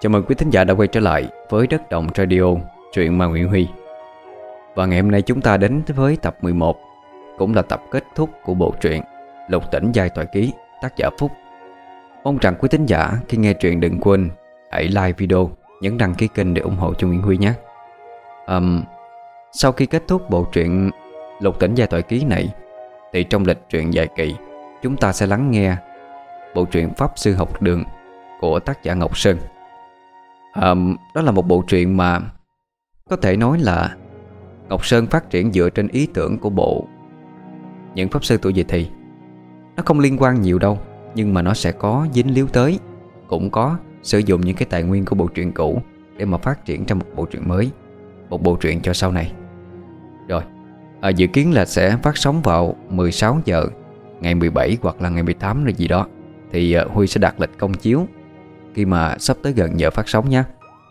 Chào mừng quý thính giả đã quay trở lại với Đất Động Radio, truyện mà Nguyễn Huy. Và ngày hôm nay chúng ta đến với tập 11 Cũng là tập kết thúc của bộ truyện Lục tỉnh giai thoại ký, tác giả Phúc. Mong rằng quý thính giả khi nghe truyện đừng quên Hãy like video, nhấn đăng ký kênh để ủng hộ cho Nguyễn Huy nhé. Um, Sau khi kết thúc bộ truyện Lục tỉnh giai thoại ký này Thì trong lịch truyện dài kỳ Chúng ta sẽ lắng nghe bộ truyện Pháp Sư Học Đường của tác giả Ngọc Sơn à, Đó là một bộ truyện mà có thể nói là Ngọc Sơn phát triển dựa trên ý tưởng của bộ. Những Pháp Sư tuổi dậy thì Nó không liên quan nhiều đâu Nhưng mà nó sẽ có dính líu tới Cũng có sử dụng những cái tài nguyên của bộ truyện cũ Để mà phát triển trong một bộ truyện mới Một bộ truyện cho sau này. Rồi à, Dự kiến là sẽ phát sóng vào 16 giờ Ngày 17 hoặc là ngày 18 rồi gì đó Thì uh, Huy sẽ đặt lịch công chiếu khi mà sắp tới gần giờ phát sóng nhé.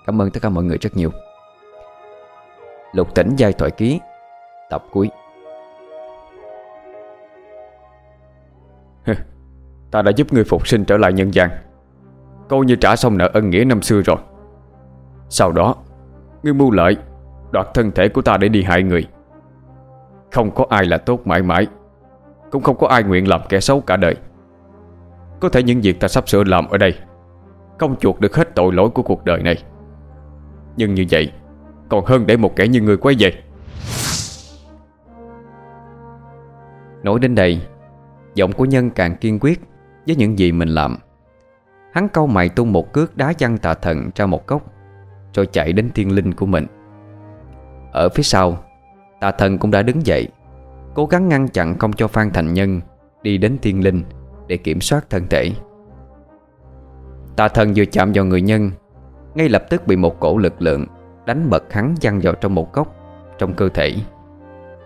Cảm ơn tất cả mọi người rất nhiều. Lục tỉnh giai thoại ký, Tập cuối. Ta đã giúp ngươi phục sinh trở lại nhân gian. Coi như trả xong nợ ân nghĩa năm xưa rồi. Sau đó Ngươi mưu lợi Đoạt thân thể của ta để đi hại người. Không có ai là tốt mãi mãi, Cũng không có ai nguyện làm kẻ xấu cả đời. Có thể những việc ta sắp sửa làm ở đây không chuộc được hết tội lỗi của cuộc đời này. Nhưng như vậy, Còn hơn để một kẻ như người quay về. Nói đến đây, Giọng của nhân càng kiên quyết Với những gì mình làm. Hắn câu mày tung một cước đá chăn tà thần ra một góc, Rồi chạy đến thiên linh của mình. Ở phía sau, tà thần cũng đã đứng dậy, Cố gắng ngăn chặn không cho Phan Thành Nhân Đi đến thiên linh Để kiểm soát thân thể. Tà thần vừa chạm vào người nhân, Ngay lập tức bị một cổ lực lượng Đánh bật hắn văng vào trong một góc, Trong cơ thể.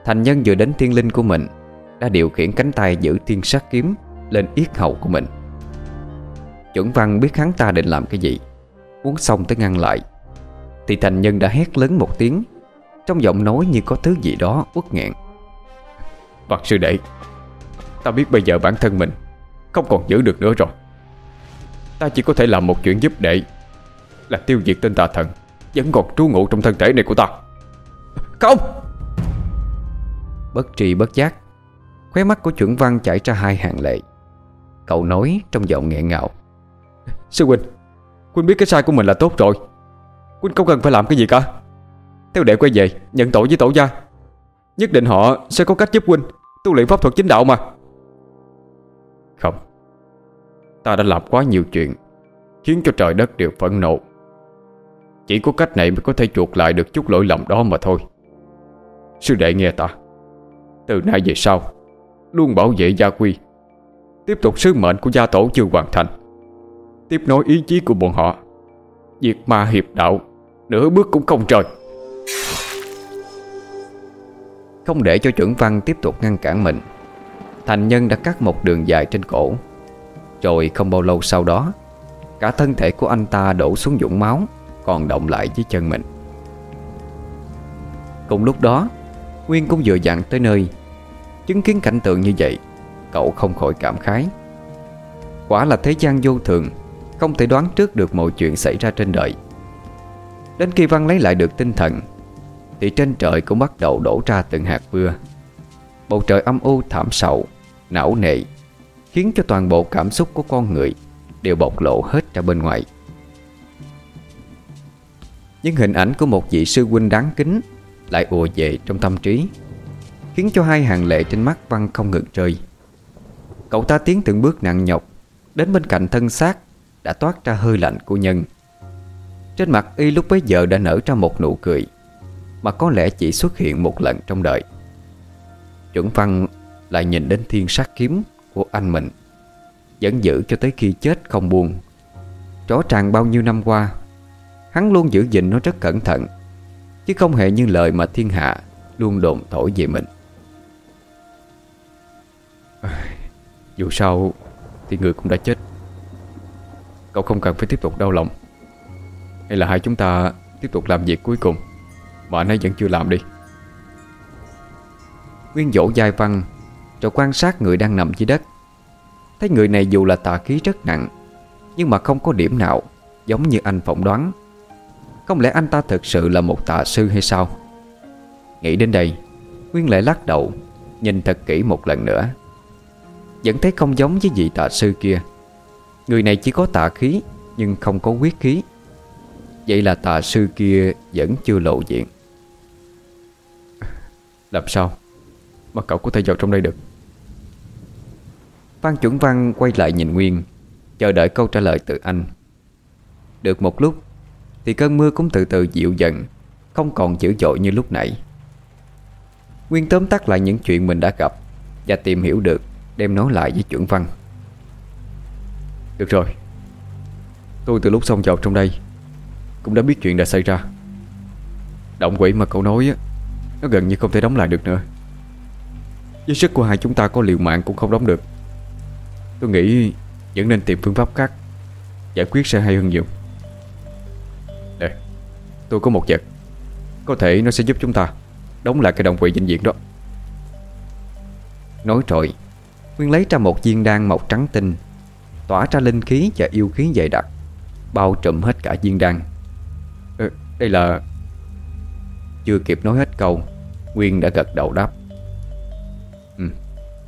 Thành nhân vừa đến thiên linh của mình, Đã điều khiển cánh tay giữ thiên sát kiếm Lên yết hầu của mình. Chuẩn văn biết hắn ta định làm cái gì Muốn xong tới ngăn lại. Thì thành nhân đã hét lớn một tiếng, Trong giọng nói như có thứ gì đó uất nghẹn. Bạc sư đệ, Ta biết bây giờ bản thân mình Không còn giữ được nữa rồi. Ta chỉ có thể làm một chuyện giúp đệ Là tiêu diệt tên tà thần Vẫn còn trú ngụ trong thân thể này của ta. Không Bất tri bất giác Khóe mắt của chuẩn văn chảy ra hai hàng lệ. Cậu nói trong giọng nghẹn ngào. Sư huynh Huynh biết cái sai của mình là tốt rồi. Huynh không cần phải làm cái gì cả. Theo đệ quay về nhận tội với tổ gia. Nhất định họ sẽ có cách giúp Huynh Tu luyện pháp thuật chính đạo mà Ta đã làm quá nhiều chuyện, Khiến cho trời đất đều phẫn nộ. Chỉ có cách này mới có thể chuộc lại được chút lỗi lầm đó mà thôi. Sư đệ nghe ta. Từ nay về sau, Luôn bảo vệ gia quy. Tiếp tục sứ mệnh của gia tổ chưa hoàn thành. Tiếp nối ý chí của bọn họ. Diệt ma hiệp đạo, Nửa bước cũng không trời. Không để cho chuẩn văn tiếp tục ngăn cản mình, Thành nhân đã cắt một đường dài trên cổ. Rồi không bao lâu sau đó, Cả thân thể của anh ta đổ xuống dũng máu, Còn động lại dưới chân mình. Cùng lúc đó, Nguyên cũng vừa dặn tới nơi, Chứng kiến cảnh tượng như vậy, Cậu không khỏi cảm khái. Quả là thế gian vô thường, Không thể đoán trước được mọi chuyện xảy ra trên đời. Đến khi Văn lấy lại được tinh thần, Thì trên trời cũng bắt đầu đổ ra từng hạt mưa. Bầu trời âm u thảm sầu, Não nệ Khiến cho toàn bộ cảm xúc của con người Đều bộc lộ hết ra bên ngoài. Những hình ảnh của một vị sư huynh đáng kính Lại ùa về trong tâm trí, Khiến cho hai hàng lệ trên mắt Văn không ngừng rơi. Cậu ta tiến từng bước nặng nhọc, Đến bên cạnh thân xác Đã toát ra hơi lạnh của nhân. Trên mặt y lúc bấy giờ đã nở ra một nụ cười, Mà có lẽ chỉ xuất hiện một lần trong đời. Chuẩn văn lại nhìn đến thiên sát kiếm của anh mình, Vẫn giữ cho tới khi chết không buông Rõ ràng bao nhiêu năm qua, Hắn luôn giữ gìn nó rất cẩn thận, Chứ không hề như lời mà thiên hạ Luôn đồn thổi về mình. Dù sao Thì người cũng đã chết. Cậu không cần phải tiếp tục đau lòng. Hay là hai chúng ta Tiếp tục làm việc cuối cùng, Mà anh ấy vẫn chưa làm đi. Nguyên dỗ giai văn rồi quan sát người đang nằm dưới đất. Thấy người này dù là tà khí rất nặng, Nhưng mà không có điểm nào Giống như anh phỏng đoán. Không lẽ anh ta thực sự là một tà sư hay sao? Nghĩ đến đây, Nguyên lại lắc đầu, Nhìn thật kỹ một lần nữa. Vẫn thấy không giống với vị tà sư kia. Người này chỉ có tà khí, Nhưng không có quyết khí. Vậy là tà sư kia vẫn chưa lộ diện. Làm sao Mà cậu có thể vào trong đây được? Phan chuẩn văn quay lại nhìn Nguyên, Chờ đợi câu trả lời từ anh. Được một lúc, Thì cơn mưa cũng từ từ dịu dần, Không còn dữ dội như lúc nãy. Nguyên tóm tắt lại những chuyện mình đã gặp Và tìm hiểu được, Đem nói lại với chuẩn văn. Được rồi. Tôi từ lúc xong vào trong đây, Cũng đã biết chuyện đã xảy ra. Động quỷ mà cậu nói á, Nó gần như không thể đóng lại được nữa. Với sức của hai chúng ta có liều mạng cũng không đóng được. Tôi nghĩ Vẫn nên tìm phương pháp khác Giải quyết sẽ hay hơn nhiều. Đây Tôi có một vật. Có thể nó sẽ giúp chúng ta Đóng lại cái đồng quỷ dinh diện đó. Nói rồi Nguyên lấy ra một viên đan màu trắng tinh Tỏa ra linh khí và yêu khí dày đặc Bao trùm hết cả viên đan. Ừ, Đây là Chưa kịp nói hết câu Nguyên đã gật đầu đáp. Ừ,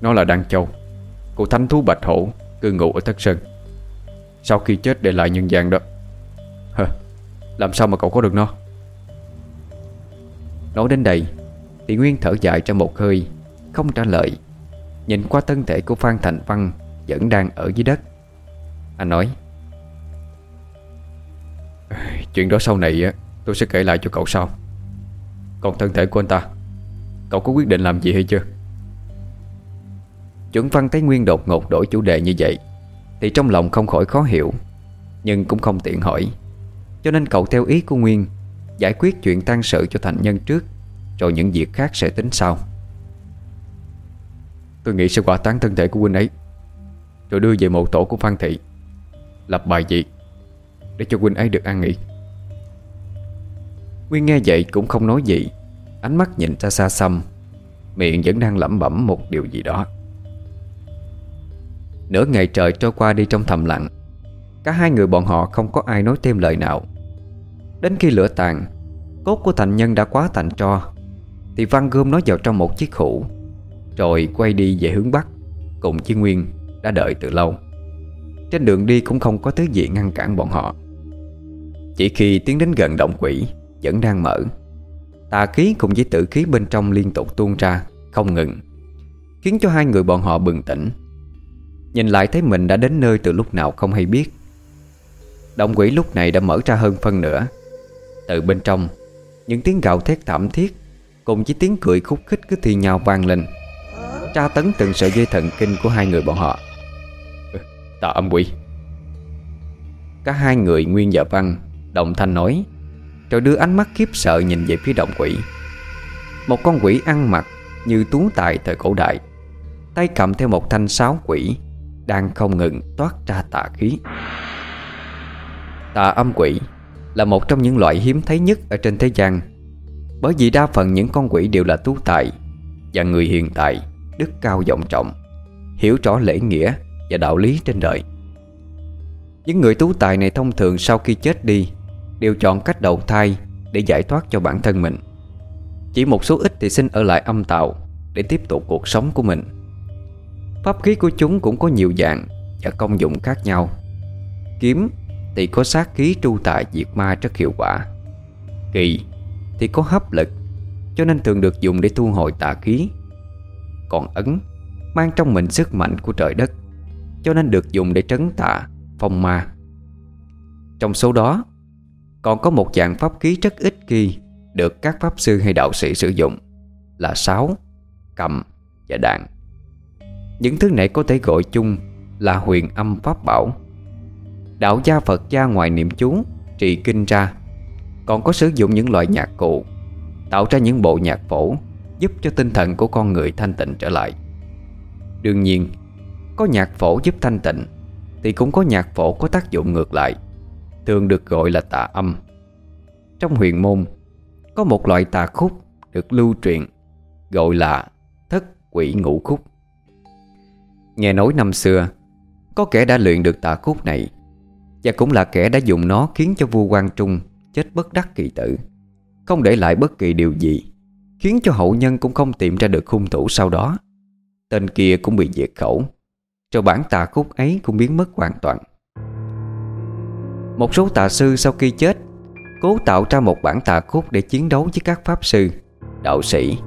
Nó là đan châu cô thánh thú bạch hổ Cư ngụ ở Thất Sơn. Sau khi chết để lại nhân gian đó. Hờ, Làm sao mà cậu có được nó? Nói đến đây Thì Nguyên thở dài ra một hơi Không trả lời. Nhìn qua thân thể của Phan Thành Văn Vẫn đang ở dưới đất. Anh nói Chuyện đó sau này tôi sẽ kể lại cho cậu sau. Còn thân thể của anh ta Cậu có quyết định làm gì hay chưa? Chuẩn Văn thấy Nguyên đột ngột đổi chủ đề như vậy, Thì trong lòng không khỏi khó hiểu, Nhưng cũng không tiện hỏi. Cho nên cậu theo ý của Nguyên, Giải quyết chuyện tăng sự cho thành nhân trước, Rồi những việc khác sẽ tính sau. Tôi nghĩ sẽ quả tán thân thể của huynh ấy, Rồi đưa về mộ tổ của Phan Thị, Lập bài vị Để cho huynh ấy được an nghỉ. Nguyên nghe vậy cũng không nói gì, Ánh mắt nhìn ra xa xăm, Miệng vẫn đang lẩm bẩm một điều gì đó. Nửa ngày trời trôi qua đi trong thầm lặng. Cả hai người bọn họ không có ai nói thêm lời nào. Đến khi lửa tàn, Cốt của thành nhân đã quá thành tro, Thì Văn gom nó vào trong một chiếc hũ, Rồi quay đi về hướng Bắc, Cùng với Nguyên đã đợi từ lâu. Trên đường đi cũng không có thứ gì ngăn cản bọn họ. Chỉ khi tiến đến gần động quỷ, Vẫn đang mở. Tà khí cùng với tử khí bên trong liên tục tuôn ra, Không ngừng, Khiến cho hai người bọn họ bừng tỉnh. Nhìn lại thấy mình đã đến nơi từ lúc nào không hay biết. Động quỷ lúc này đã mở ra hơn phân nửa. Từ bên trong, Những tiếng gào thét thảm thiết Cùng với tiếng cười khúc khích cứ thi nhau vang lên. Tra tấn từng sợi dây thần kinh của hai người bọn họ. Ừ, Tà âm quỷ. Cả hai người Nguyên và Văn, Đồng thanh nói, Rồi đưa ánh mắt khiếp sợ nhìn về phía động quỷ. Một con quỷ ăn mặc Như tú tài thời cổ đại, Tay cầm theo một thanh sáo quỷ đang không ngừng toát ra tà khí. Tà âm quỷ Là một trong những loại hiếm thấy nhất Ở trên thế gian, Bởi vì đa phần những con quỷ đều là tú tài Và người hiện tại Đức cao vọng trọng, Hiểu rõ lễ nghĩa và đạo lý trên đời. Những người tú tài này thông thường sau khi chết đi Đều chọn cách đầu thai Để giải thoát cho bản thân mình. Chỉ một số ít thì xin ở lại âm tạo Để tiếp tục cuộc sống của mình. Pháp khí của chúng cũng có nhiều dạng Và công dụng khác nhau. Kiếm thì có sát khí tru tại diệt ma rất hiệu quả. Kỳ thì có hấp lực Cho nên thường được dùng để thu hồi tà khí. Còn ấn Mang trong mình sức mạnh của trời đất Cho nên được dùng để trấn tà Phong ma. Trong số đó Còn có một dạng pháp khí rất ít khi Được các pháp sư hay đạo sĩ sử dụng Là sáo, cầm và đạn những thứ này có thể gọi chung là huyền âm pháp bảo. Đạo gia Phật gia ngoài niệm chú, Trì kinh ra. Còn có sử dụng những loại nhạc cụ, Tạo ra những bộ nhạc phổ, Giúp cho tinh thần của con người thanh tịnh trở lại. Đương nhiên, Có nhạc phổ giúp thanh tịnh, Thì cũng có nhạc phổ có tác dụng ngược lại, Thường được gọi là tà âm. Trong huyền môn, Có một loại tà khúc Được lưu truyền, Gọi là thất quỷ ngũ khúc. Nghe nói năm xưa, Có kẻ đã luyện được tà khúc này, Và cũng là kẻ đã dùng nó khiến cho vua Quang Trung Chết bất đắc kỳ tử. Không để lại bất kỳ điều gì, Khiến cho hậu nhân cũng không tìm ra được hung thủ sau đó. Tên kia cũng bị diệt khẩu, Rồi bản tà khúc ấy cũng biến mất hoàn toàn. Một số tà sư sau khi chết, Cố tạo ra một bản tà khúc để chiến đấu với các pháp sư, Đạo sĩ,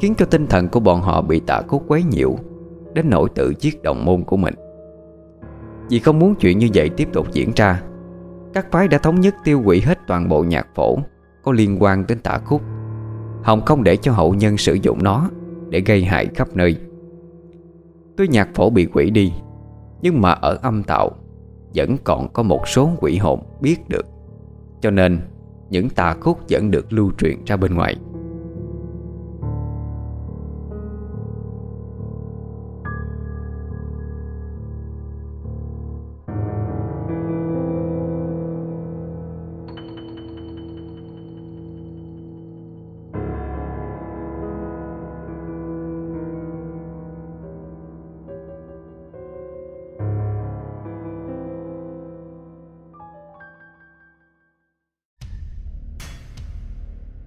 Khiến cho tinh thần của bọn họ bị tà khúc quấy nhiễu. Đến nỗi tự giết đồng môn của mình. Vì không muốn chuyện như vậy tiếp tục diễn ra, Các phái đã thống nhất tiêu hủy hết toàn bộ nhạc phổ Có liên quan đến tả khúc. Hồng không để cho hậu nhân sử dụng nó Để gây hại khắp nơi. Tuy nhạc phổ bị quỷ đi, Nhưng mà ở âm tạo Vẫn còn có một số quỷ hồn biết được. Cho nên, Những tà khúc vẫn được lưu truyền ra bên ngoài.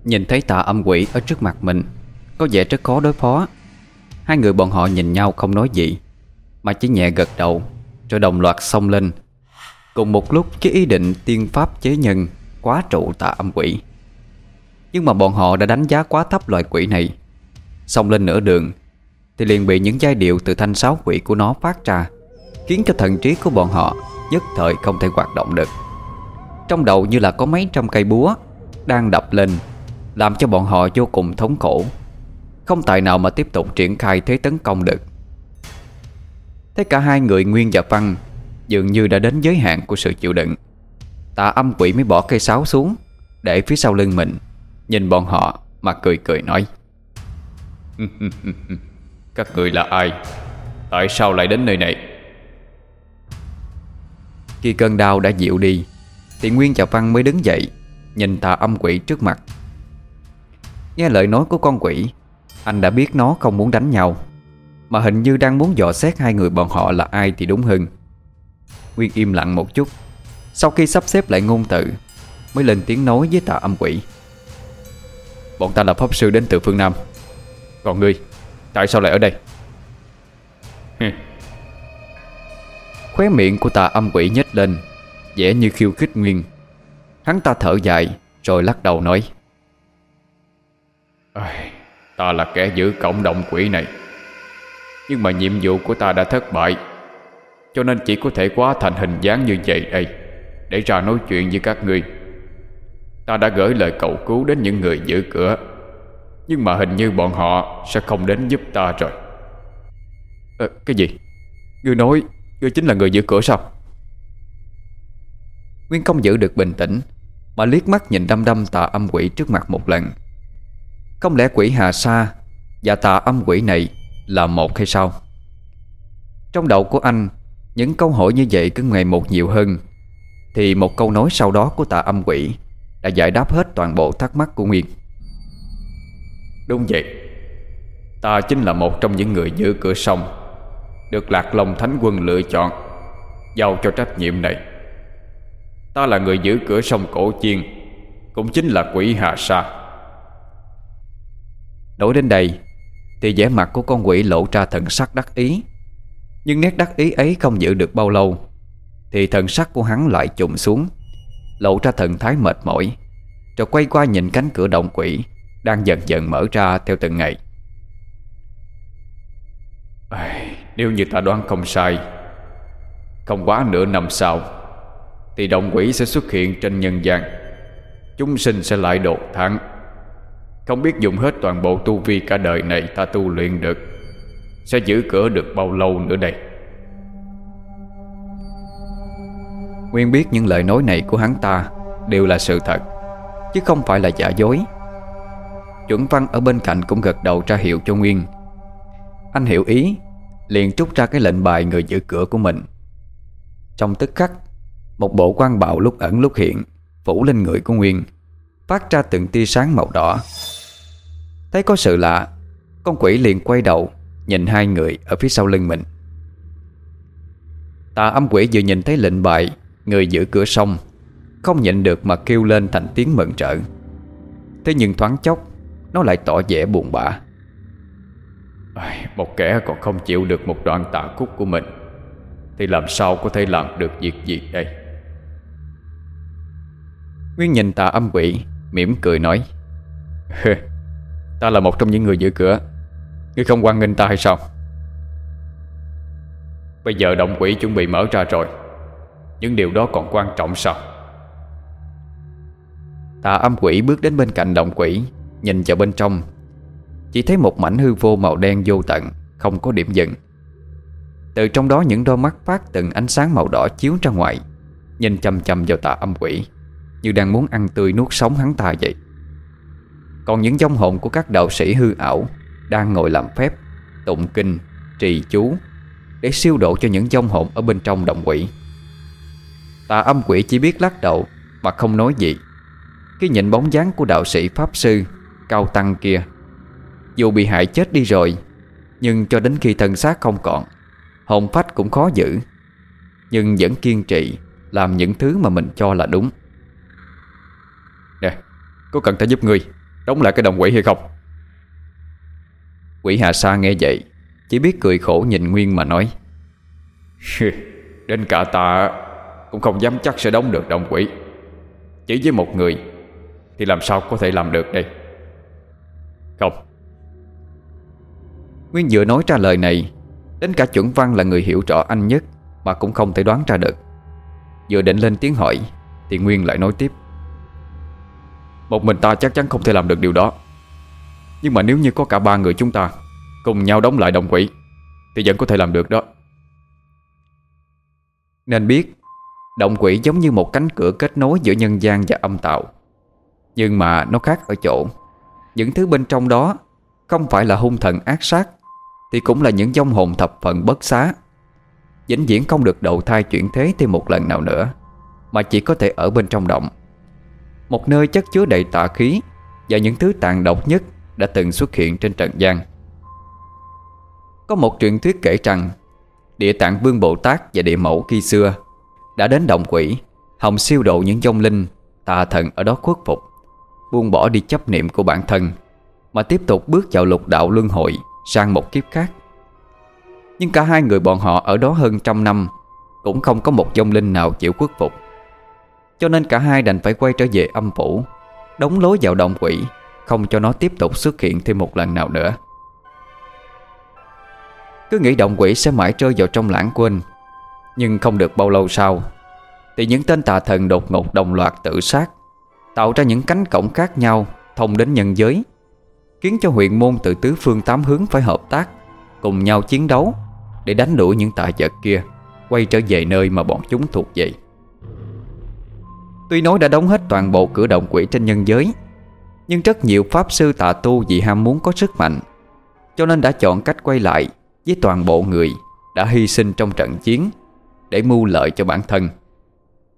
Nhìn thấy tà âm quỷ ở trước mặt mình. Có vẻ rất khó đối phó. Hai người bọn họ nhìn nhau không nói gì, Mà chỉ nhẹ gật đầu, Rồi đồng loạt xông lên. Cùng một lúc, cái ý định tiên pháp chế nhân Quá trụ tà âm quỷ. Nhưng mà bọn họ đã đánh giá quá thấp loài quỷ này. Xông lên nửa đường, Thì liền bị những giai điệu từ thanh sáo quỷ của nó phát ra, Khiến cho thần trí của bọn họ Nhất thời không thể hoạt động được. Trong đầu như là có mấy trăm cây búa Đang đập lên làm cho bọn họ vô cùng thống khổ. Không tài nào mà tiếp tục triển khai thế tấn công được. Thế cả hai người Nguyên và Văn Dường như đã đến giới hạn của sự chịu đựng. Tạ âm quỷ mới bỏ cây sáo xuống, Để phía sau lưng mình, Nhìn bọn họ mà cười cười nói. Các người là ai? Tại sao lại đến nơi này? Khi cơn đau đã dịu đi, Thì Nguyên và Văn mới đứng dậy, Nhìn tà âm quỷ trước mặt. Nghe lời nói của con quỷ. Anh đã biết nó không muốn đánh nhau, Mà hình như đang muốn dò xét hai người bọn họ là ai thì đúng hơn. Nguyên im lặng một chút, Sau khi sắp xếp lại ngôn từ, Mới lên tiếng nói với tà âm quỷ. Bọn ta là pháp sư đến từ phương Nam. Còn ngươi, Tại sao lại ở đây? Khóe miệng của tà âm quỷ nhếch lên, vẻ như khiêu khích Nguyên. Hắn ta thở dài, Rồi lắc đầu nói. Ta là kẻ giữ cộng đồng quỷ này Nhưng mà nhiệm vụ của ta đã thất bại Cho nên chỉ có thể quá thành hình dáng như vậy đây Để ra nói chuyện với các ngươi Ta đã gửi lời cầu cứu đến những người giữ cửa Nhưng mà hình như bọn họ sẽ không đến giúp ta rồi à, Cái gì? Ngươi nói Ngươi chính là người giữ cửa sao? Nguyên không giữ được bình tĩnh Mà liếc mắt nhìn đăm đăm tà âm quỷ trước mặt một lần không lẽ quỷ Hà Sa Và tà âm quỷ này Là một hay sao? Trong đầu của anh, Những câu hỏi như vậy cứ ngày một nhiều hơn. Thì một câu nói sau đó của tà âm quỷ Đã giải đáp hết toàn bộ thắc mắc của Nguyên. Đúng vậy. Ta chính là một trong những người giữ cửa sông, Được Lạc Long Thánh Quân lựa chọn, Giao cho trách nhiệm này. Ta là người giữ cửa sông Cổ Chiên, Cũng chính là quỷ Hà Sa. Nói đến đây, Thì vẻ mặt của con quỷ lộ ra thần sắc đắc ý. Nhưng nét đắc ý ấy không giữ được bao lâu, Thì thần sắc của hắn lại trùng xuống, Lộ ra thần thái mệt mỏi. Rồi quay qua nhìn cánh cửa động quỷ Đang dần dần mở ra theo từng ngày. Nếu như ta đoán không sai, Không quá nửa năm sau, Thì động quỷ sẽ xuất hiện trên nhân gian. Chúng sinh sẽ lại đột thắng không biết dùng hết toàn bộ tu vi cả đời này ta tu luyện được. Sẽ giữ cửa được bao lâu nữa đây? Nguyên biết những lời nói này của hắn ta Đều là sự thật, Chứ không phải là giả dối. Chuẩn văn ở bên cạnh cũng gật đầu ra hiệu cho Nguyên. Anh hiểu ý, Liền trút ra cái lệnh bài người giữ cửa của mình. Trong tức khắc, Một bộ quan bạo lúc ẩn lúc hiện Phủ lên người của Nguyên, Phát ra từng tia sáng màu đỏ. Thấy có sự lạ Con quỷ liền quay đầu Nhìn hai người ở phía sau lưng mình. Tà âm quỷ vừa nhìn thấy lệnh bài Người giữ cửa sông Không nhịn được mà kêu lên thành tiếng mừng trợ Thế nhưng thoáng chốc Nó lại tỏ vẻ buồn bã. Một kẻ còn không chịu được một đoạn tạ khúc của mình Thì làm sao có thể làm được việc gì đây? Nguyên nhìn tà âm quỷ mỉm cười nói Ta là một trong những người giữ cửa. Ngươi không quan nghênh ta hay sao? Bây giờ động quỷ chuẩn bị mở ra rồi. Những điều đó còn quan trọng sao? Tà âm quỷ bước đến bên cạnh động quỷ, Nhìn vào bên trong. Chỉ thấy một mảnh hư vô màu đen vô tận, Không có điểm dừng. Từ trong đó những đôi mắt phát từng ánh sáng màu đỏ chiếu ra ngoài, Nhìn chầm chầm vào tà âm quỷ, Như đang muốn ăn tươi nuốt sống hắn ta vậy. Còn những dông hồn của các đạo sĩ hư ảo Đang ngồi làm phép Tụng kinh, trì chú Để siêu độ cho những dông hồn ở bên trong động quỷ. Tà âm quỷ chỉ biết lắc đầu Mà không nói gì. Khi nhìn bóng dáng của đạo sĩ Pháp Sư Cao Tăng kia Dù bị hại chết đi rồi Nhưng cho đến khi thân xác không còn Hồn phách cũng khó giữ. Nhưng vẫn kiên trì Làm những thứ mà mình cho là đúng. Nè Có cần ta giúp người Đóng lại cái đồng quỷ hay không? Quỷ Hà Sa nghe vậy, Chỉ biết cười khổ nhìn Nguyên mà nói Đến cả ta Cũng không dám chắc sẽ đóng được đồng quỷ. Chỉ với một người Thì làm sao có thể làm được đây? Không. Nguyên vừa nói ra lời này, Đến cả chuẩn văn là người hiểu rõ anh nhất Mà cũng không thể đoán ra được. Vừa định lên tiếng hỏi, Thì Nguyên lại nói tiếp một mình ta chắc chắn không thể làm được điều đó. Nhưng mà nếu như có cả ba người chúng ta Cùng nhau đóng lại đồng quỷ Thì vẫn có thể làm được đó. Nên biết Động quỷ giống như một cánh cửa kết nối giữa nhân gian và âm tạo Nhưng mà nó khác ở chỗ, Những thứ bên trong đó Không phải là hung thần ác sát, Thì cũng là những dông hồn thập phận bất xá. Vĩnh viễn không được đầu thai chuyển thế thêm một lần nào nữa, Mà chỉ có thể ở bên trong động. Một nơi chất chứa đầy tà khí Và những thứ tàn độc nhất Đã từng xuất hiện trên trần gian. Có một truyền thuyết kể rằng, Địa tạng vương Bồ Tát và địa mẫu khi xưa Đã đến động quỷ Hồng siêu độ những dông linh, Tà thần ở đó khuất phục, Buông bỏ đi chấp niệm của bản thân, Mà tiếp tục bước vào lục đạo luân hồi Sang một kiếp khác. Nhưng cả hai người bọn họ ở đó hơn trăm năm, Cũng không có một dông linh nào chịu khuất phục. Cho nên cả hai đành phải quay trở về âm phủ, Đóng lối vào động quỷ, Không cho nó tiếp tục xuất hiện thêm một lần nào nữa. Cứ nghĩ động quỷ sẽ mãi rơi vào trong lãng quên, Nhưng không được bao lâu sau, Thì những tên tà thần đột ngột đồng loạt tự sát, Tạo ra những cánh cổng khác nhau Thông đến nhân giới, Khiến cho huyện môn từ tứ phương tám hướng phải hợp tác, Cùng nhau chiến đấu Để đánh đuổi những tà vật kia, Quay trở về nơi mà bọn chúng thuộc về. Tuy nói đã đóng hết toàn bộ cửa động quỷ trên nhân giới, Nhưng rất nhiều pháp sư tạ tu vì ham muốn có sức mạnh, Cho nên đã chọn cách quay lại Với toàn bộ người Đã hy sinh trong trận chiến Để mưu lợi cho bản thân.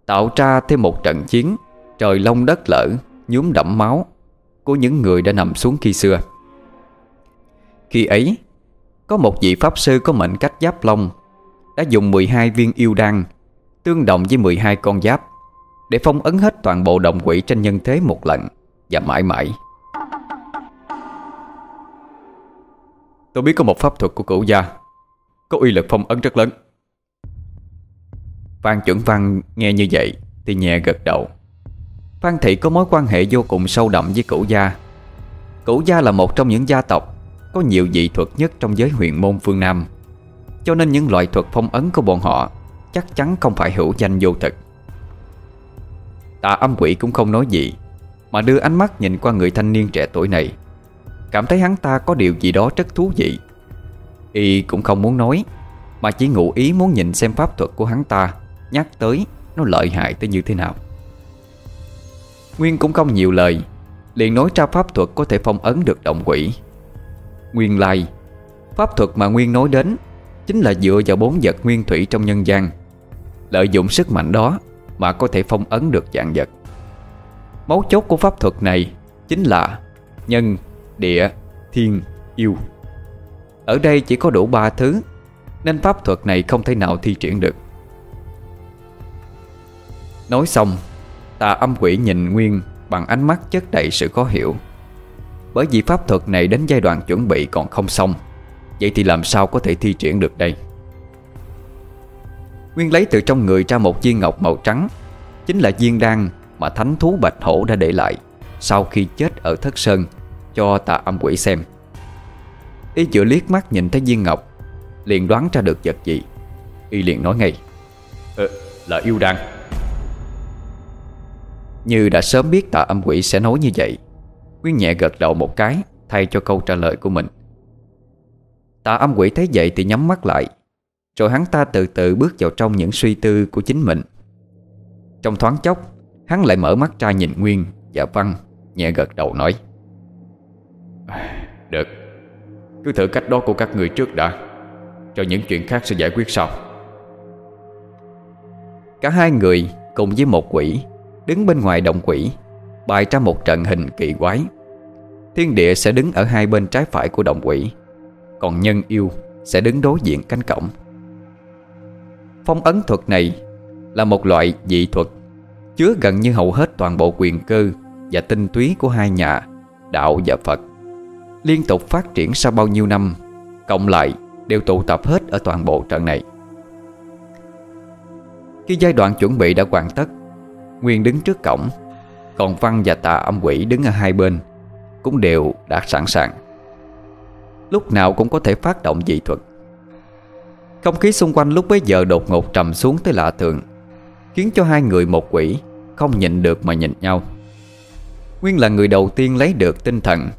Tạo ra thêm một trận chiến, Trời long đất lở, Nhuốm đẫm máu Của những người đã nằm xuống khi xưa. Khi ấy, Có một vị pháp sư có mệnh cách giáp long, Đã dùng 12 viên yêu đan, Tương đồng với 12 con giáp. Để phong ấn hết toàn bộ động quỷ trên nhân thế một lần, Và mãi mãi. Tôi biết có một pháp thuật của cửu gia, Có uy lực phong ấn rất lớn. Phan chuẩn văn nghe như vậy Thì nhẹ gật đầu. Phan Thị có mối quan hệ vô cùng sâu đậm với cửu gia. Cửu gia là một trong những gia tộc Có nhiều dị thuật nhất trong giới huyền môn phương Nam. Cho nên những loại thuật phong ấn của bọn họ Chắc chắn không phải hữu danh vô thực. Tạ âm quỷ cũng không nói gì, Mà đưa ánh mắt nhìn qua người thanh niên trẻ tuổi này. Cảm thấy hắn ta có điều gì đó rất thú vị. Y cũng không muốn nói, Mà chỉ ngụ ý muốn nhìn xem pháp thuật của hắn ta, Nhắc tới Nó lợi hại tới như thế nào. Nguyên cũng không nhiều lời, Liền nói ra pháp thuật có thể phong ấn được động quỷ. Nguyên lai, Pháp thuật mà Nguyên nói đến Chính là dựa vào bốn vật nguyên thủy trong nhân gian. Lợi dụng sức mạnh đó mà có thể phong ấn được dạng vật. Mấu chốt của pháp thuật này Chính là Nhân, địa, thiên, yêu. Ở đây chỉ có đủ ba thứ Nên pháp thuật này không thể nào thi triển được. Nói xong Tà âm quỷ nhìn Nguyên Bằng ánh mắt chất đầy sự khó hiểu. Bởi vì pháp thuật này đến giai đoạn chuẩn bị còn không xong Vậy thì làm sao có thể thi triển được đây? Nguyên lấy từ trong người ra một viên ngọc màu trắng. Chính là viên đan mà thánh thú bạch hổ đã để lại Sau khi chết ở thất sơn Cho tà âm quỷ xem. Y chữa liếc mắt nhìn thấy viên ngọc Liền đoán ra được vật gì. Y liền nói ngay Ờ, là yêu đan. Như đã sớm biết tà âm quỷ sẽ nói như vậy Nguyên nhẹ gật đầu một cái Thay cho câu trả lời của mình. Tà âm quỷ thấy vậy thì nhắm mắt lại rồi hắn ta từ từ bước vào trong những suy tư của chính mình. Trong thoáng chốc, Hắn lại mở mắt ra nhìn Nguyên và Văn, Nhẹ gật đầu nói à, Được. Cứ thử cách đó của các người trước đã. Cho những chuyện khác sẽ giải quyết sau. Cả hai người cùng với một quỷ Đứng bên ngoài động quỷ, Bày ra một trận hình kỳ quái. Thiên địa sẽ đứng ở hai bên trái phải của động quỷ, Còn nhân yêu sẽ đứng đối diện cánh cổng. Phong ấn thuật này Là một loại dị thuật, Chứa gần như hầu hết toàn bộ quyền cơ Và tinh túy của hai nhà, Đạo và Phật. Liên tục phát triển sau bao nhiêu năm, Cộng lại đều tụ tập hết ở toàn bộ trận này. Khi giai đoạn chuẩn bị đã hoàn tất, Nguyên đứng trước cổng, Còn Văn và Tà âm quỷ đứng ở hai bên Cũng đều đã sẵn sàng. Lúc nào cũng có thể phát động dị thuật. Không khí xung quanh lúc bấy giờ đột ngột trầm xuống tới lạ thường, Khiến cho hai người một quỷ Không nhịn được mà nhìn nhau. Nguyên là người đầu tiên lấy được tinh thần.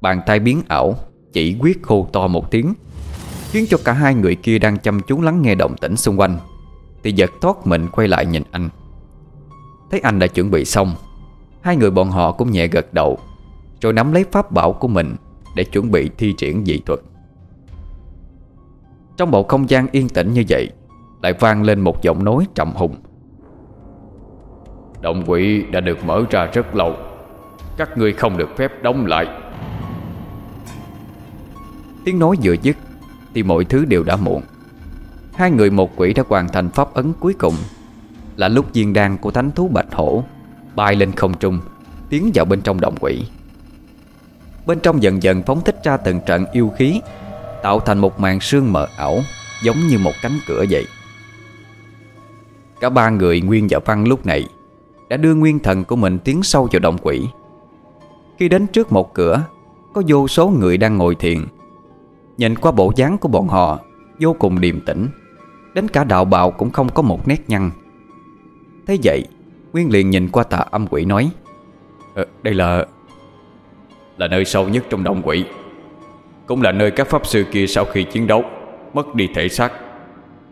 Bàn tay biến ảo, Chỉ quyết khô to một tiếng, Khiến cho cả hai người kia đang chăm chú lắng nghe động tĩnh xung quanh. Thì giật thoát mình quay lại nhìn anh. Thấy anh đã chuẩn bị xong, Hai người bọn họ cũng nhẹ gật đầu, Rồi nắm lấy pháp bảo của mình Để chuẩn bị thi triển dị thuật. Trong một không gian yên tĩnh như vậy, Lại vang lên một giọng nói trầm hùng. Động quỷ đã được mở ra rất lâu, Các ngươi không được phép đóng lại. Tiếng nói vừa dứt, Thì mọi thứ đều đã muộn. Hai người một quỷ đã hoàn thành pháp ấn cuối cùng. Là lúc viên đan của thánh thú bạch hổ Bay lên không trung, Tiến vào bên trong động quỷ. Bên trong dần dần phóng thích ra từng trận yêu khí Tạo thành một màn sương mờ ảo Giống như một cánh cửa vậy. Cả ba người Nguyên và Văn lúc này Đã đưa nguyên thần của mình tiến sâu vào động quỷ. Khi đến trước một cửa Có vô số người đang ngồi thiền. Nhìn qua bộ dáng của bọn họ Vô cùng điềm tĩnh. Đến cả đạo bào cũng không có một nét nhăn. Thế vậy Nguyên liền nhìn qua tà âm quỷ nói ờ, Đây là Là nơi sâu nhất trong động quỷ. Cũng là nơi các pháp sư kia sau khi chiến đấu Mất đi thể xác.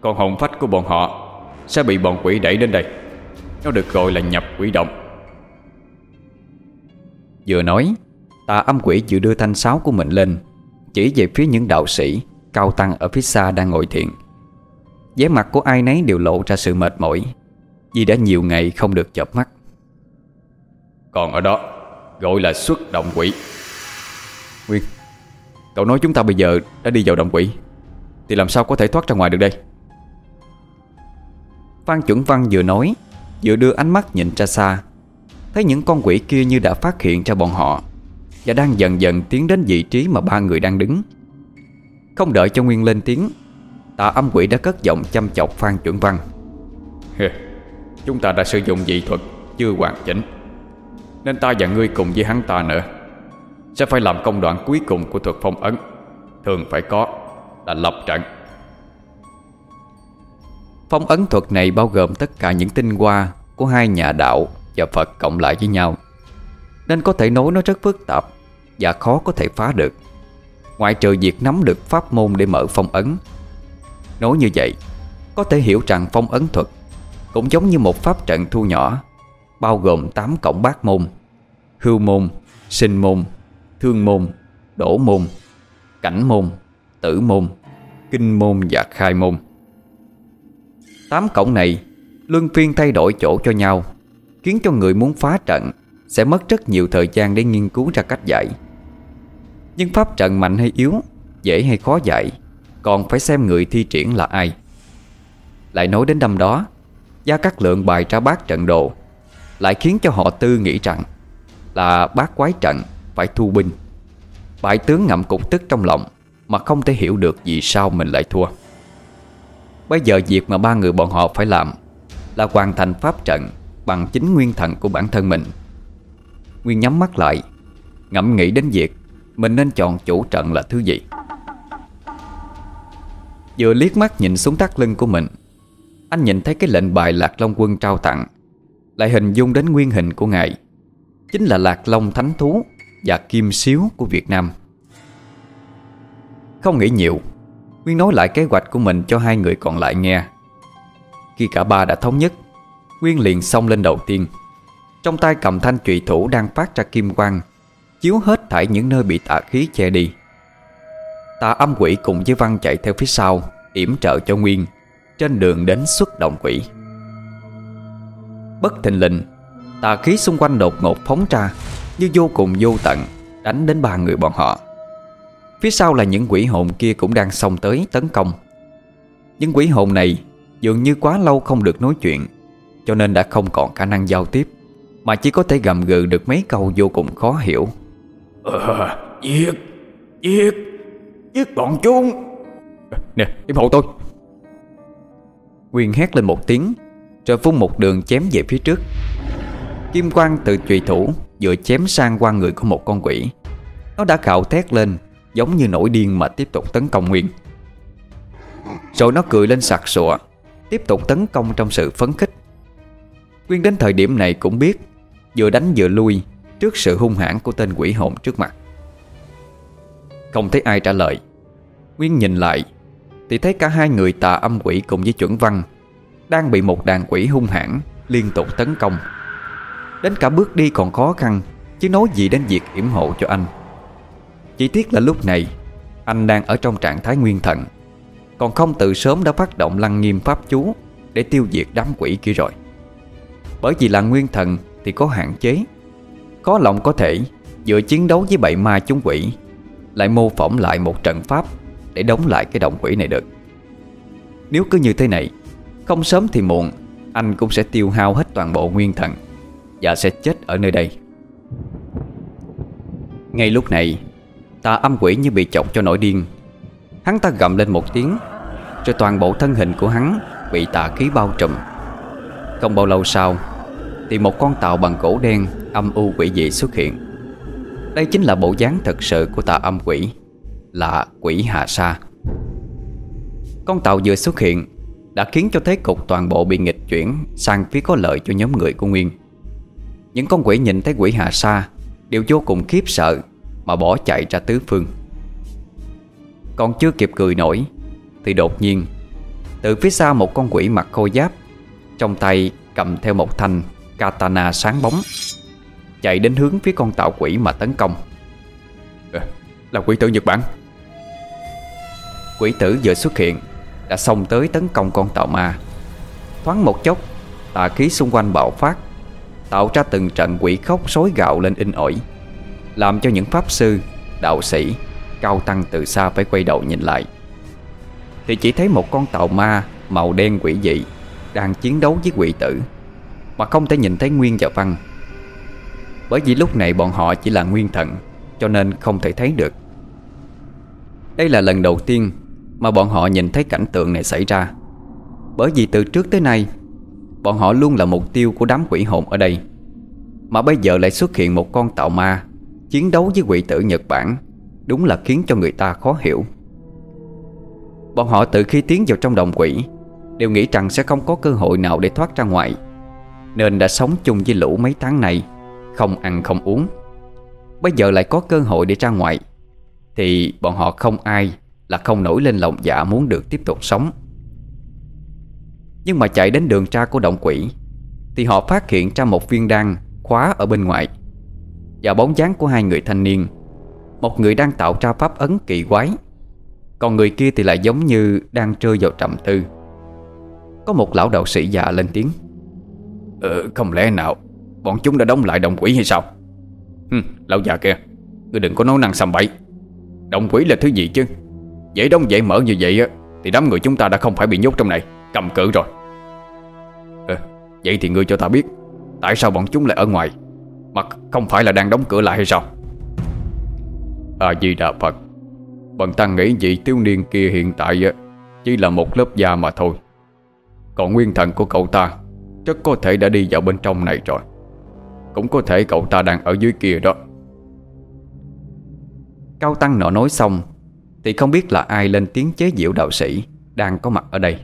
Còn hồn phách của bọn họ Sẽ bị bọn quỷ đẩy đến đây. Nó được gọi là nhập quỷ động. Vừa nói Tà âm quỷ vừa đưa thanh sáo của mình lên Chỉ về phía những đạo sĩ Cao tăng ở phía xa đang ngồi thiền. Vẻ mặt của ai nấy đều lộ ra sự mệt mỏi Vì đã nhiều ngày không được chợp mắt. Còn ở đó Gọi là xuất động quỷ. Nguyên Cậu nói chúng ta bây giờ đã đi vào động quỷ. Thì làm sao có thể thoát ra ngoài được đây? Phan chuẩn văn vừa nói, Vừa đưa ánh mắt nhìn ra xa. Thấy những con quỷ kia như đã phát hiện ra bọn họ, Và đang dần dần tiến đến vị trí mà ba người đang đứng. Không đợi cho Nguyên lên tiếng, Tà âm quỷ đã cất giọng chăm chọc Phan chuẩn văn. Chúng ta đã sử dụng dị thuật Chưa hoàn chỉnh, Nên ta và ngươi cùng với hắn ta nữa. Sẽ phải làm công đoạn cuối cùng của thuật phong ấn. Thường phải có Là lập trận. Phong ấn thuật này bao gồm tất cả những tinh hoa Của hai nhà đạo và Phật cộng lại với nhau. Nên có thể nói nó rất phức tạp Và khó có thể phá được. Ngoại trừ việc nắm được pháp môn để mở phong ấn. Nói như vậy Có thể hiểu rằng phong ấn thuật Cũng giống như một pháp trận thu nhỏ Bao gồm 8 cổng bát môn Hưu môn, sinh môn, thương môn, đổ môn Cảnh môn, tử môn, kinh môn và khai môn. Tám cổng này Luân phiên thay đổi chỗ cho nhau Khiến cho người muốn phá trận Sẽ mất rất nhiều thời gian để nghiên cứu ra cách dạy. Nhưng pháp trận mạnh hay yếu Dễ hay khó dạy Còn phải xem người thi triển là ai. Lại nói đến đâm đó Gia Cát Lượng bài ra bát trận đồ Lại khiến cho họ tư nghĩ rằng Là bát quái trận phải thu binh. Bại tướng ngậm cục tức trong lòng Mà không thể hiểu được vì sao mình lại thua. Bây giờ việc mà ba người bọn họ phải làm Là hoàn thành pháp trận Bằng chính nguyên thần của bản thân mình. Nguyên nhắm mắt lại, Ngẫm nghĩ đến việc Mình nên chọn chủ trận là thứ gì. Vừa liếc mắt nhìn xuống thắt lưng của mình, Anh nhìn thấy cái lệnh bài Lạc Long Quân trao tặng, Lại hình dung đến nguyên hình của ngài, Chính là Lạc Long Thánh Thú. Và Kim Xíu của Việt Nam. Không nghĩ nhiều, Nguyên nói lại kế hoạch của mình cho hai người còn lại nghe. Khi cả ba đã thống nhất, Nguyên liền xông lên đầu tiên. Trong tay cầm thanh trụy thủ đang phát ra kim quang, Chiếu hết thảy những nơi bị tà khí che đi. Tà âm quỷ cùng với văn chạy theo phía sau, yểm trợ cho Nguyên, Trên đường đến xuất động quỷ. Bất thình lình, Tà khí xung quanh đột ngột phóng ra như vô cùng vô tận Đánh đến ba người bọn họ. Phía sau là những quỷ hồn kia cũng đang xông tới tấn công. Những quỷ hồn này Dường như quá lâu không được nói chuyện Cho nên đã không còn khả năng giao tiếp Mà chỉ có thể gầm gừ được mấy câu vô cùng khó hiểu. Ờ, giết, giết, giết bọn chúng. Nè im hộ tôi. Nguyên hét lên một tiếng Rồi phun một đường chém về phía trước. Kim quang từ trùy thủ Vừa chém sang qua người của một con quỷ. Nó đã cạo thét lên, Giống như nổi điên mà tiếp tục tấn công Nguyên. Rồi nó cười lên sặc sụa, Tiếp tục tấn công trong sự phấn khích. Nguyên đến thời điểm này cũng biết, Vừa đánh vừa lui Trước sự hung hãn của tên quỷ hồn trước mặt. Không thấy ai trả lời. Nguyên nhìn lại, Thì thấy cả hai người tà âm quỷ cùng với chuẩn văn Đang bị một đàn quỷ hung hãn Liên tục tấn công. Đến cả bước đi còn khó khăn, Chứ nói gì đến việc yểm hộ cho anh. Chỉ tiếc là lúc này, Anh đang ở trong trạng thái nguyên thần. Còn không từ sớm đã phát động lăng nghiêm pháp chú Để tiêu diệt đám quỷ kia rồi. Bởi vì là nguyên thần Thì có hạn chế. Có lòng có thể, Dựa chiến đấu với bậy ma chúng quỷ, Lại mô phỏng lại một trận pháp Để đóng lại cái động quỷ này được. Nếu cứ như thế này, Không sớm thì muộn, Anh cũng sẽ tiêu hao hết toàn bộ nguyên thần. Và sẽ chết ở nơi đây. Ngay lúc này, Tà âm quỷ như bị chọc cho nổi điên. Hắn ta gầm lên một tiếng, Rồi toàn bộ thân hình của hắn Bị tà khí bao trùm. Không bao lâu sau, Thì một con tàu bằng gỗ đen Âm u quỷ dị xuất hiện. Đây chính là bộ dáng thật sự của tà âm quỷ, Là quỷ Hà Sa. Con tàu vừa xuất hiện Đã khiến cho thế cục toàn bộ bị nghịch chuyển Sang phía có lợi cho nhóm người của Nguyên. Những con quỷ nhìn thấy quỷ Hà Sa Đều vô cùng khiếp sợ Mà bỏ chạy ra tứ phương. Còn chưa kịp cười nổi Thì đột nhiên Từ phía sau một con quỷ mặc khôi giáp Trong tay cầm theo một thanh Katana sáng bóng Chạy đến hướng phía con tạo quỷ mà tấn công. À, Là quỷ tử Nhật Bản. Quỷ tử vừa xuất hiện Đã xông tới tấn công con tạo ma. Thoáng một chốc Tà khí xung quanh bạo phát Tạo ra từng trận quỷ khóc sói gạo lên in ỏi, Làm cho những pháp sư, Đạo sĩ, Cao tăng từ xa phải quay đầu nhìn lại. Thì chỉ thấy một con tàu ma Màu đen quỷ dị Đang chiến đấu với quỷ tử, Mà không thể nhìn thấy Nguyên và Văn. Bởi vì lúc này bọn họ chỉ là nguyên thần, Cho nên không thể thấy được. Đây là lần đầu tiên Mà bọn họ nhìn thấy cảnh tượng này xảy ra. Bởi vì từ trước tới nay Bọn họ luôn là mục tiêu của đám quỷ hồn ở đây. Mà bây giờ lại xuất hiện một con tạo ma Chiến đấu với quỷ tử Nhật Bản. Đúng là khiến cho người ta khó hiểu. Bọn họ từ khi tiến vào trong đồng quỷ, Đều nghĩ rằng sẽ không có cơ hội nào để thoát ra ngoài, Nên đã sống chung với lũ mấy tháng này, Không ăn không uống. Bây giờ lại có cơ hội để ra ngoài, Thì bọn họ không ai Là không nổi lên lòng dạ muốn được tiếp tục sống. Nhưng mà chạy đến đường ra của động quỷ Thì họ phát hiện ra một viên đan Khóa ở bên ngoài. Và bóng dáng của hai người thanh niên Một người đang tạo ra pháp ấn kỳ quái Còn người kia thì lại giống như Đang rơi vào trầm tư. Có một lão đạo sĩ già lên tiếng. Ờ không lẽ nào Bọn chúng đã đóng lại đồng quỷ hay sao? Hừ, Lão già kia Ngươi đừng có nói năng xăm bậy. Đồng quỷ là thứ gì chứ? Dễ đóng dễ mở như vậy á Thì đám người chúng ta đã không phải bị nhốt trong này Cầm cự rồi. Vậy thì ngươi cho ta biết, Tại sao bọn chúng lại ở ngoài, Mà không phải là đang đóng cửa lại hay sao? A-di-đà Phật Bần tăng nghĩ vị thiếu niên kia hiện tại Chỉ là một lớp da mà thôi. Còn nguyên thần của cậu ta, Rất có thể đã đi vào bên trong này rồi. Cũng có thể cậu ta đang ở dưới kia đó. Cao Tăng nọ nói xong, Thì không biết là ai lên tiếng chế diễu đạo sĩ Đang có mặt ở đây.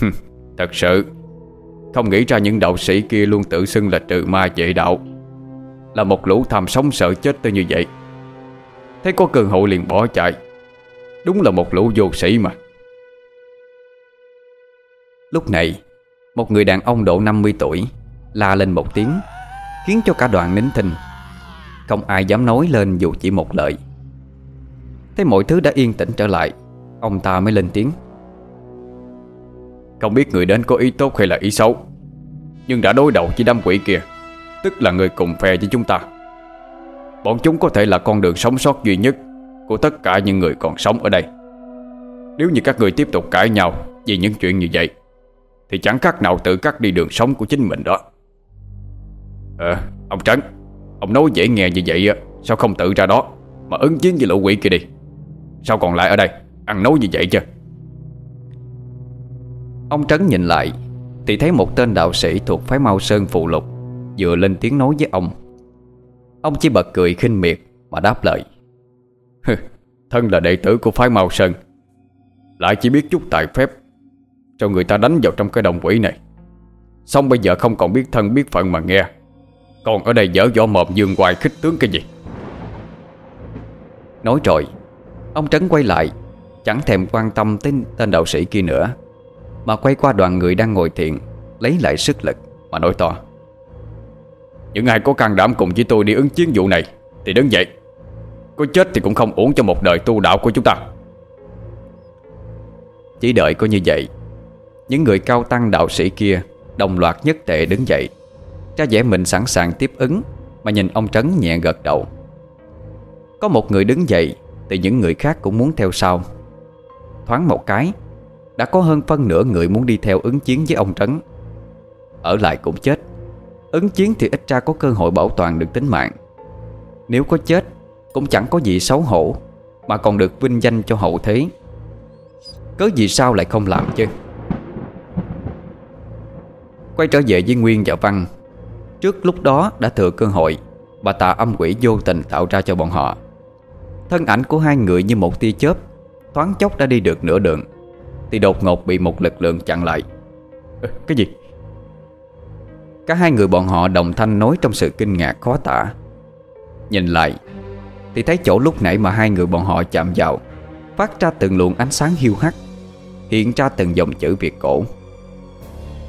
Thật sự không nghĩ ra những đạo sĩ kia luôn tự xưng là trừ ma vệ đạo. Là một lũ tham sống sợ chết tới như vậy. Thấy có cường hộ liền bỏ chạy. Đúng là một lũ vô sĩ mà. Lúc này, Một người đàn ông độ 50 tuổi, La lên một tiếng, Khiến cho cả đoàn nín thinh. Không ai dám nói lên dù chỉ một lời. Thấy mọi thứ đã yên tĩnh trở lại, Ông ta mới lên tiếng. Không biết người đến có ý tốt hay là ý xấu. Nhưng đã đối đầu với đám quỷ kia Tức là người cùng phe với chúng ta. Bọn chúng có thể là con đường sống sót duy nhất Của tất cả những người còn sống ở đây. Nếu như các người tiếp tục cãi nhau Vì những chuyện như vậy Thì chẳng khác nào tự cắt đi đường sống của chính mình đó. Ờ, ông Trấn Ông nói dễ nghe như vậy Sao không tự ra đó Mà ứng chiến với lũ quỷ kia đi? Sao còn lại ở đây Ăn nói như vậy chứ? Ông Trấn nhìn lại, Thì thấy một tên đạo sĩ thuộc phái Mao Sơn phụ lục Vừa lên tiếng nói với ông. Ông chỉ bật cười khinh miệt Mà đáp lời Thân là đệ tử của phái Mao Sơn, Lại chỉ biết chút tài phép, Cho người ta đánh vào trong cái đồng quỷ này. Xong bây giờ không còn biết thân biết phận mà nghe, Còn ở đây dở võ mồm dương hoài khích tướng cái gì? Nói rồi, Ông Trấn quay lại, Chẳng thèm quan tâm tới tên đạo sĩ kia nữa. Mà quay qua đoàn người đang ngồi thiện, Lấy lại sức lực, Mà nói to. Những ai có can đảm cùng với tôi đi ứng chiến vụ này, Thì đứng dậy. Có chết thì cũng không uổng cho một đời tu đạo của chúng ta. Chỉ đợi có như vậy, Những người cao tăng đạo sĩ kia, Đồng loạt nhất tệ đứng dậy. Ra vẻ mình sẵn sàng tiếp ứng, Mà nhìn ông Trấn nhẹ gật đầu. Có một người đứng dậy, Thì những người khác cũng muốn theo sau. Thoáng một cái đã có hơn phân nửa người muốn đi theo ứng chiến với ông Trấn. Ở lại cũng chết. Ứng chiến thì ít ra có cơ hội bảo toàn được tính mạng. Nếu có chết, Cũng chẳng có gì xấu hổ, Mà còn được vinh danh cho hậu thế. Cớ gì sao lại không làm chứ? Quay trở về với Nguyên và Văn. Trước lúc đó đã thừa cơ hội, Bà tà âm quỷ vô tình tạo ra cho bọn họ. Thân ảnh của hai người như một tia chớp, Thoáng chốc đã đi được nửa đường. Thì đột ngột bị một lực lượng chặn lại. Ờ, cái gì? Cả hai người bọn họ đồng thanh nói trong sự kinh ngạc khó tả. Nhìn lại, Thì thấy chỗ lúc nãy mà hai người bọn họ chạm vào, Phát ra từng luồng ánh sáng hiu hắt, Hiện ra từng dòng chữ Việt cổ.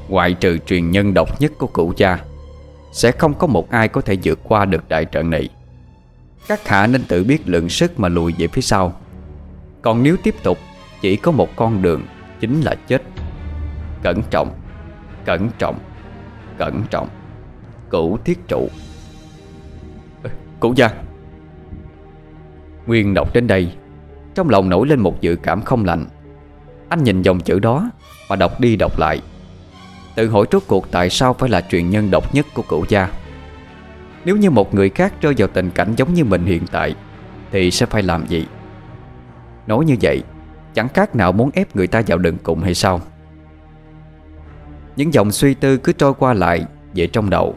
Ngoại trừ truyền nhân độc nhất của cụ cha, Sẽ không có một ai có thể vượt qua được đại trận này. Các hạ nên tự biết lượng sức mà lùi về phía sau. Còn nếu tiếp tục chỉ có một con đường, Chính là chết. Cẩn trọng Cẩn trọng Cẩn trọng. Cửu thiết trụ. Cụ gia. Nguyên đọc đến đây, Trong lòng nổi lên một dự cảm không lạnh Anh nhìn dòng chữ đó Mà đọc đi đọc lại. Tự hỏi rốt cuộc tại sao phải là truyền nhân độc nhất của cụ gia. Nếu như một người khác rơi vào tình cảnh giống như mình hiện tại, Thì sẽ phải làm gì? Nói như vậy Chẳng khác nào muốn ép người ta vào đường cùng hay sao? Những dòng suy tư cứ trôi qua lại Về trong đầu.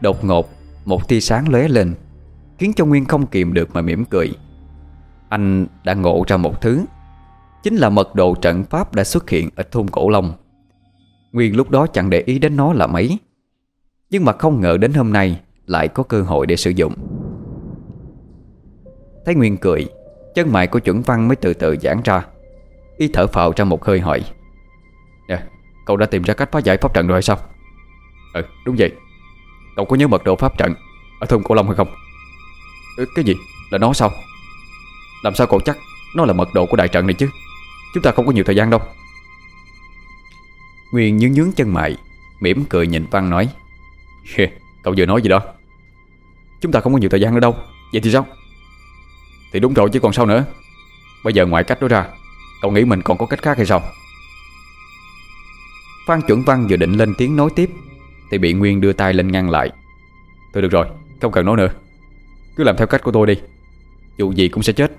Đột ngột, Một tia sáng lóe lên, Khiến cho Nguyên không kìm được mà mỉm cười. Anh đã ngộ ra một thứ, Chính là mật độ trận pháp đã xuất hiện ở thôn Cổ Long. Nguyên lúc đó chẳng để ý đến nó là mấy, Nhưng mà không ngờ đến hôm nay Lại có cơ hội để sử dụng. Thấy Nguyên cười, Chân mày của chuẩn văn mới từ từ giãn ra. Y thở phào ra một hơi hỏi. Nè Cậu đã tìm ra cách phá giải pháp trận rồi hay sao? Ừ đúng vậy. Cậu có nhớ mật độ pháp trận Ở thôn Cổ Long hay không? Ừ, Cái gì? Là nó sao? Làm sao cậu chắc Nó là mật độ của đại trận này chứ? Chúng ta không có nhiều thời gian đâu. Nguyên nhướng nhướng chân mày mỉm cười nhìn Văn nói. Cậu vừa nói gì đó? Chúng ta không có nhiều thời gian nữa đâu. Vậy thì sao? Thì đúng rồi chứ còn sao nữa? Bây giờ ngoài cách đó ra Cậu nghĩ mình còn có cách khác hay sao? Phan chuẩn văn vừa định lên tiếng nói tiếp Thì bị Nguyên đưa tay lên ngăn lại. Thôi được rồi, không cần nói nữa. Cứ làm theo cách của tôi đi. Dù gì cũng sẽ chết.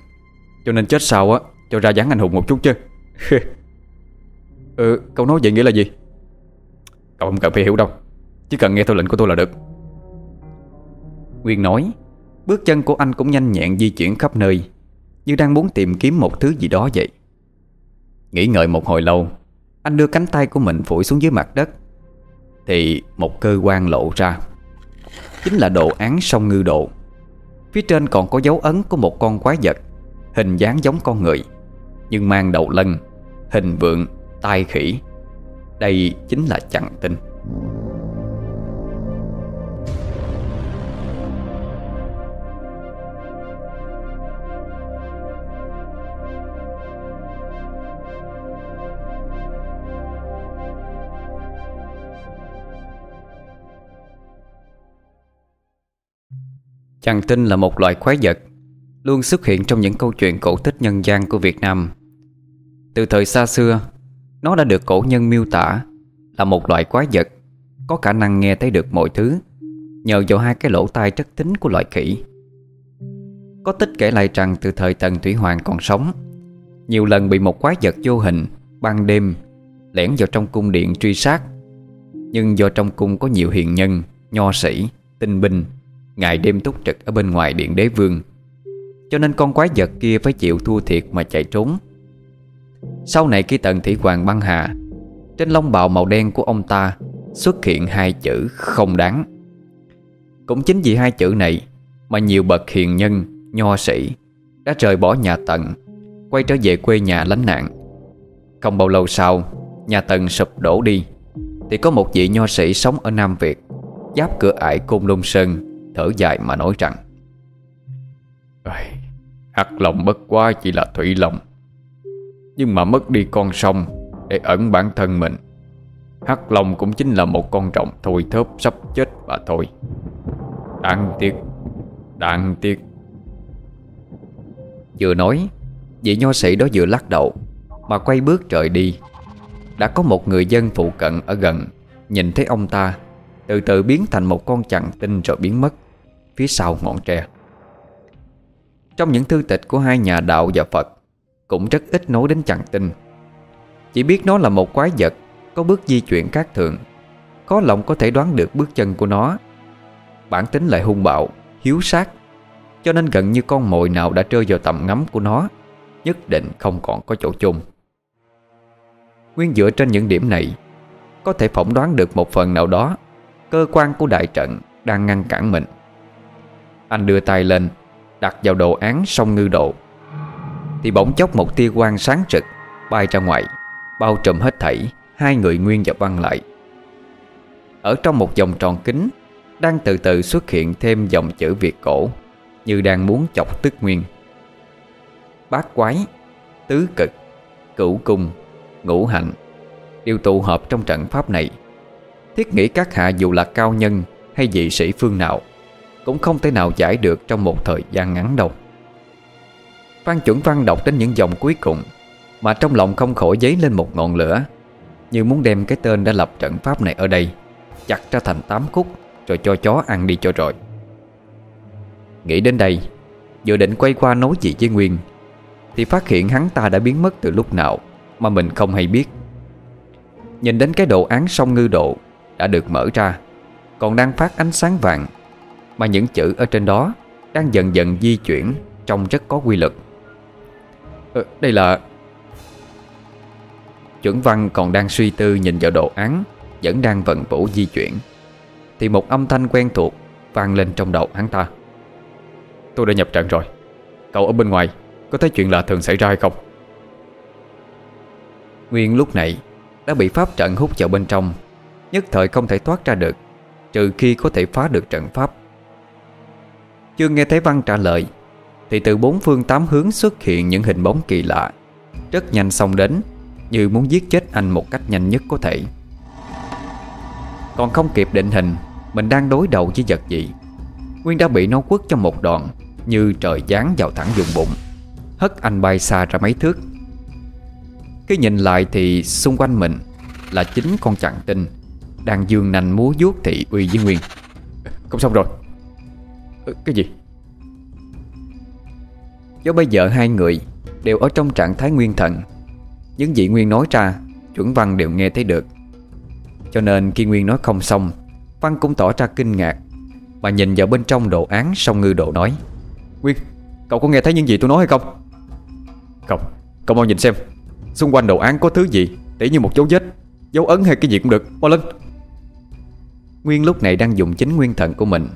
Cho nên chết sau á Cho ra dáng anh hùng một chút chứ. Ừ, câu nói vậy nghĩa là gì? Cậu không cần phải hiểu đâu. Chỉ cần nghe theo lệnh của tôi là được. Nguyên nói Bước chân của anh cũng nhanh nhẹn di chuyển khắp nơi Như đang muốn tìm kiếm một thứ gì đó vậy. Nghĩ ngợi một hồi lâu Anh đưa cánh tay của mình phủi xuống dưới mặt đất. Thì một cơ quan lộ ra. Chính là đồ án sông ngư độ. Phía trên còn có dấu ấn của một con quái vật Hình dáng giống con người Nhưng mang đầu lân Hình vượng, tai khỉ. Đây chính là chặn tinh Chằn tinh là một loại quái vật Luôn xuất hiện trong những câu chuyện cổ tích nhân gian của Việt Nam. Từ thời xa xưa Nó đã được cổ nhân miêu tả Là một loại quái vật Có khả năng nghe thấy được mọi thứ Nhờ vào hai cái lỗ tai rất tính của loài khỉ. Có tích kể lại rằng từ thời Tần Thủy Hoàng còn sống Nhiều lần bị một quái vật vô hình Ban đêm Lẻn vào trong cung điện truy sát. Nhưng do trong cung có nhiều hiền nhân Nho sĩ, tinh binh Ngày đêm túc trực ở bên ngoài điện đế vương. Cho nên con quái vật kia phải chịu thua thiệt mà chạy trốn. Sau này khi tần thủy hoàng băng hà Trên lông bào màu đen của ông ta Xuất hiện hai chữ không đáng. Cũng chính vì hai chữ này Mà nhiều bậc hiền nhân, nho sĩ Đã rời bỏ nhà tần Quay trở về quê nhà lánh nạn. Không bao lâu sau Nhà tần sụp đổ đi Thì có một vị nho sĩ sống ở Nam Việt Giáp cửa ải Côn Lôn Sơn Thở dài mà nói rằng Hắc lòng bất quá chỉ là thủy lòng. Nhưng mà mất đi con sông Để ẩn bản thân mình, Hắc lòng cũng chính là một con rồng thôi thớp sắp chết và thôi. Đáng tiếc Đáng tiếc. Vừa nói, Vị nho sĩ đó vừa lắc đầu Mà quay bước trời đi. Đã có một người dân phụ cận ở gần Nhìn thấy ông ta, Từ từ biến thành một con chằn tinh rồi biến mất. Phía sau ngọn tre. Trong những thư tịch của hai nhà đạo và Phật, Cũng rất ít nói đến chằn tinh. Chỉ biết nó là một quái vật, Có bước di chuyển khác thường. Có lòng có thể đoán được bước chân của nó. Bản tính lại hung bạo, Hiếu sát, Cho nên gần như con mồi nào đã rơi vào tầm ngắm của nó, Nhất định không còn có chỗ chung Nguyên dựa trên những điểm này, Có thể phỏng đoán được một phần nào đó, Cơ quan của đại trận đang ngăn cản mình anh đưa tay lên, Đặt vào đồ án sông ngư độ. Thì bỗng chốc một tia quang sáng trực Bay ra ngoài, Bao trùm hết thảy Hai người Nguyên và Văn lại. Ở trong một vòng tròn kính Đang từ từ xuất hiện thêm dòng chữ Việt cổ, Như đang muốn chọc tức Nguyên. Bát quái, Tứ cực, Cửu cung, Ngũ hạnh, Đều tụ hợp trong trận pháp này. Thiết nghĩ các hạ dù là cao nhân Hay vị sĩ phương nào cũng không thể nào giải được trong một thời gian ngắn đâu. Phan chuẩn văn đọc đến những dòng cuối cùng, Mà trong lòng không khỏi dấy lên một ngọn lửa. Như muốn đem cái tên đã lập trận pháp này ở đây, Chặt ra thành tám khúc, Rồi cho chó ăn đi cho rồi. Nghĩ đến đây, Vừa định quay qua nói gì với Nguyên, Thì phát hiện hắn ta đã biến mất từ lúc nào Mà mình không hay biết. Nhìn đến cái đồ án sông ngư độ Đã được mở ra, Còn đang phát ánh sáng vàng mà những chữ ở trên đó Đang dần dần di chuyển Trông rất có quy luật. Ờ, Đây là Chuẩn văn còn đang suy tư nhìn vào đồ án Vẫn đang vận vũ di chuyển Thì một âm thanh quen thuộc vang lên trong đầu hắn ta. Tôi đã nhập trận rồi. Cậu ở bên ngoài Có thấy chuyện lạ thường xảy ra hay không? Nguyên lúc này Đã bị pháp trận hút vào bên trong Nhất thời không thể thoát ra được Trừ khi có thể phá được trận pháp chưa nghe thấy Văn trả lời, Thì từ bốn phương tám hướng xuất hiện những hình bóng kỳ lạ. Rất nhanh xông đến, Như muốn giết chết anh một cách nhanh nhất có thể. Còn không kịp định hình, Mình đang đối đầu với vật gì? Nguyên đã bị nó quất trong một đòn, Như trời giáng vào thẳng vùng bụng. Hất anh bay xa ra mấy thước. Khi nhìn lại thì xung quanh mình Là chính con chặn tinh Đang dương nành múa vuốt thị uy với Nguyên. Không xong rồi. Ờ, cái gì? Do bây giờ hai người Đều ở trong trạng thái nguyên thần, Những gì Nguyên nói ra, Chuẩn Văn đều nghe thấy được. Cho nên khi Nguyên nói không xong, Văn cũng tỏ ra kinh ngạc Mà nhìn vào bên trong đồ án song ngư độ nói. Nguyên, Cậu có nghe thấy những gì tôi nói hay không? Không, Cậu mau nhìn xem, Xung quanh đồ án có thứ gì Để như một dấu vết, Dấu ấn hay cái gì cũng được, Mau lên. Nguyên lúc này đang dùng chính nguyên thần của mình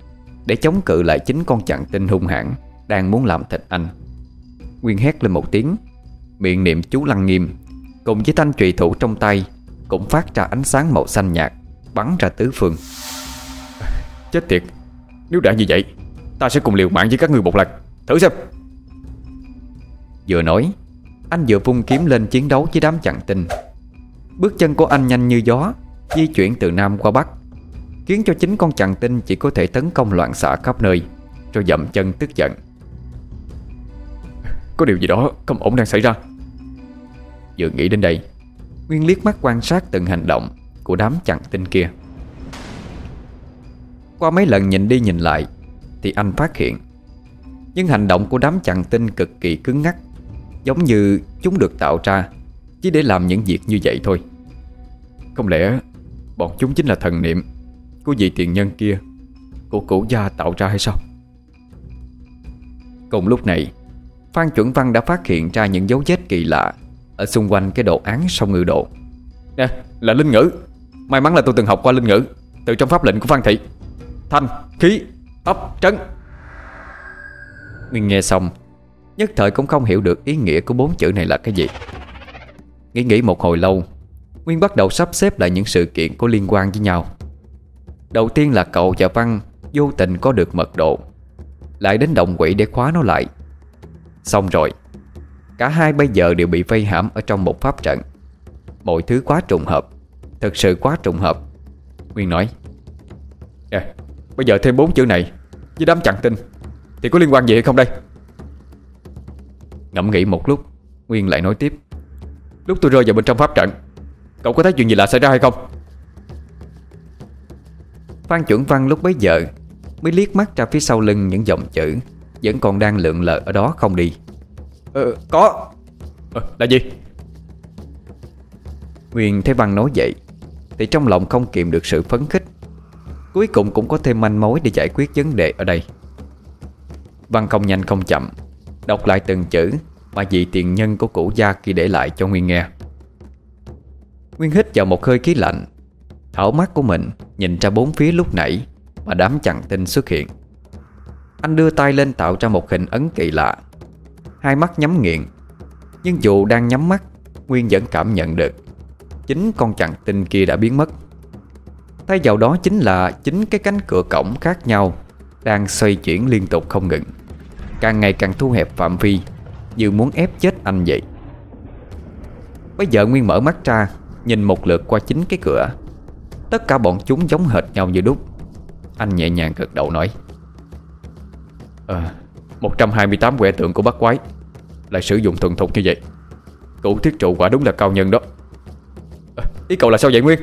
để chống cự lại chính con chặn tinh hung hãn Đang muốn làm thịt anh. Nguyên hét lên một tiếng, Miệng niệm chú lăng nghiêm, Cùng với thanh trùy thủ trong tay, Cũng phát ra ánh sáng màu xanh nhạt, Bắn ra tứ phương. Chết tiệt, Nếu đã như vậy, Ta sẽ cùng liều mạng với các người một lần. Thử xem. Vừa nói, Anh vừa vung kiếm lên chiến đấu với đám chặn tinh Bước chân của anh nhanh như gió, Di chuyển từ Nam qua Bắc Khiến cho chính con chằn tinh chỉ có thể tấn công loạn xạ khắp nơi, Rồi dậm chân tức giận. Có điều gì đó không ổn đang xảy ra. Vừa nghĩ đến đây, Nguyên liếc mắt quan sát từng hành động Của đám chằn tinh kia. Qua mấy lần nhìn đi nhìn lại, Thì anh phát hiện Nhưng hành động của đám chằn tinh cực kỳ cứng ngắc, Giống như chúng được tạo ra Chỉ để làm những việc như vậy thôi. Không lẽ Bọn chúng chính là thần niệm? Của vị tiền nhân kia Của cổ gia tạo ra hay sao? Cùng lúc này Phan Chuẩn Văn đã phát hiện ra những dấu vết kỳ lạ Ở xung quanh cái đồ án sông ngự độ Nè là linh ngữ. May mắn là tôi từng học qua linh ngữ Từ trong pháp lệnh của Phan Thị. Thanh, khí, ấp, trấn. Nguyên nghe xong Nhất thời cũng không hiểu được ý nghĩa của bốn chữ này là cái gì. Nghĩ nghĩ một hồi lâu Nguyên bắt đầu sắp xếp lại những sự kiện có liên quan với nhau Đầu tiên là cậu và Văn Vô tình có được mật độ. Lại đến động quỷ để khóa nó lại. Xong rồi Cả hai bây giờ đều bị vây hãm Ở trong một pháp trận. Mọi thứ quá trùng hợp Thực sự quá trùng hợp. Nguyên nói Nè Bây giờ thêm bốn chữ này Với đám chặn tin, Thì có liên quan gì hay không đây? Ngẫm nghĩ một lúc Nguyên lại nói tiếp Lúc tôi rơi vào bên trong pháp trận Cậu có thấy chuyện gì lạ xảy ra hay không? Phan chuẩn văn lúc bấy giờ Mới liếc mắt ra phía sau lưng những dòng chữ Vẫn còn đang lượn lờ ở đó không đi. Ờ có. Ờ, Là gì? Nguyên thấy văn nói vậy Thì trong lòng không kiềm được sự phấn khích Cuối cùng cũng có thêm manh mối Để giải quyết vấn đề ở đây. Văn không nhanh không chậm Đọc lại từng chữ Mà vị tiền nhân của cũ gia kia để lại cho Nguyên nghe. Nguyên hít vào một hơi khí lạnh Thảo mắt của mình Nhìn ra bốn phía lúc nãy Mà đám chặn tinh xuất hiện. Anh đưa tay lên tạo ra một hình ấn kỳ lạ. Hai mắt nhắm nghiền, Nhưng dù đang nhắm mắt, Nguyên vẫn cảm nhận được Chính con chặn tinh kia đã biến mất. Thay vào đó chính là Chính cái cánh cửa cổng khác nhau Đang xoay chuyển liên tục không ngừng. Càng ngày càng thu hẹp phạm vi, Như muốn ép chết anh vậy. Bây giờ Nguyên mở mắt ra, Nhìn một lượt qua chính cái cửa. Tất cả bọn chúng giống hệt nhau như đúc. Anh nhẹ nhàng gật đầu nói. Ờ, à, 128 quẻ tượng của bác quái Lại sử dụng thuần thục như vậy. Cụ thiết trụ quả đúng là cao nhân đó. À, Ý cậu là sao vậy Nguyên?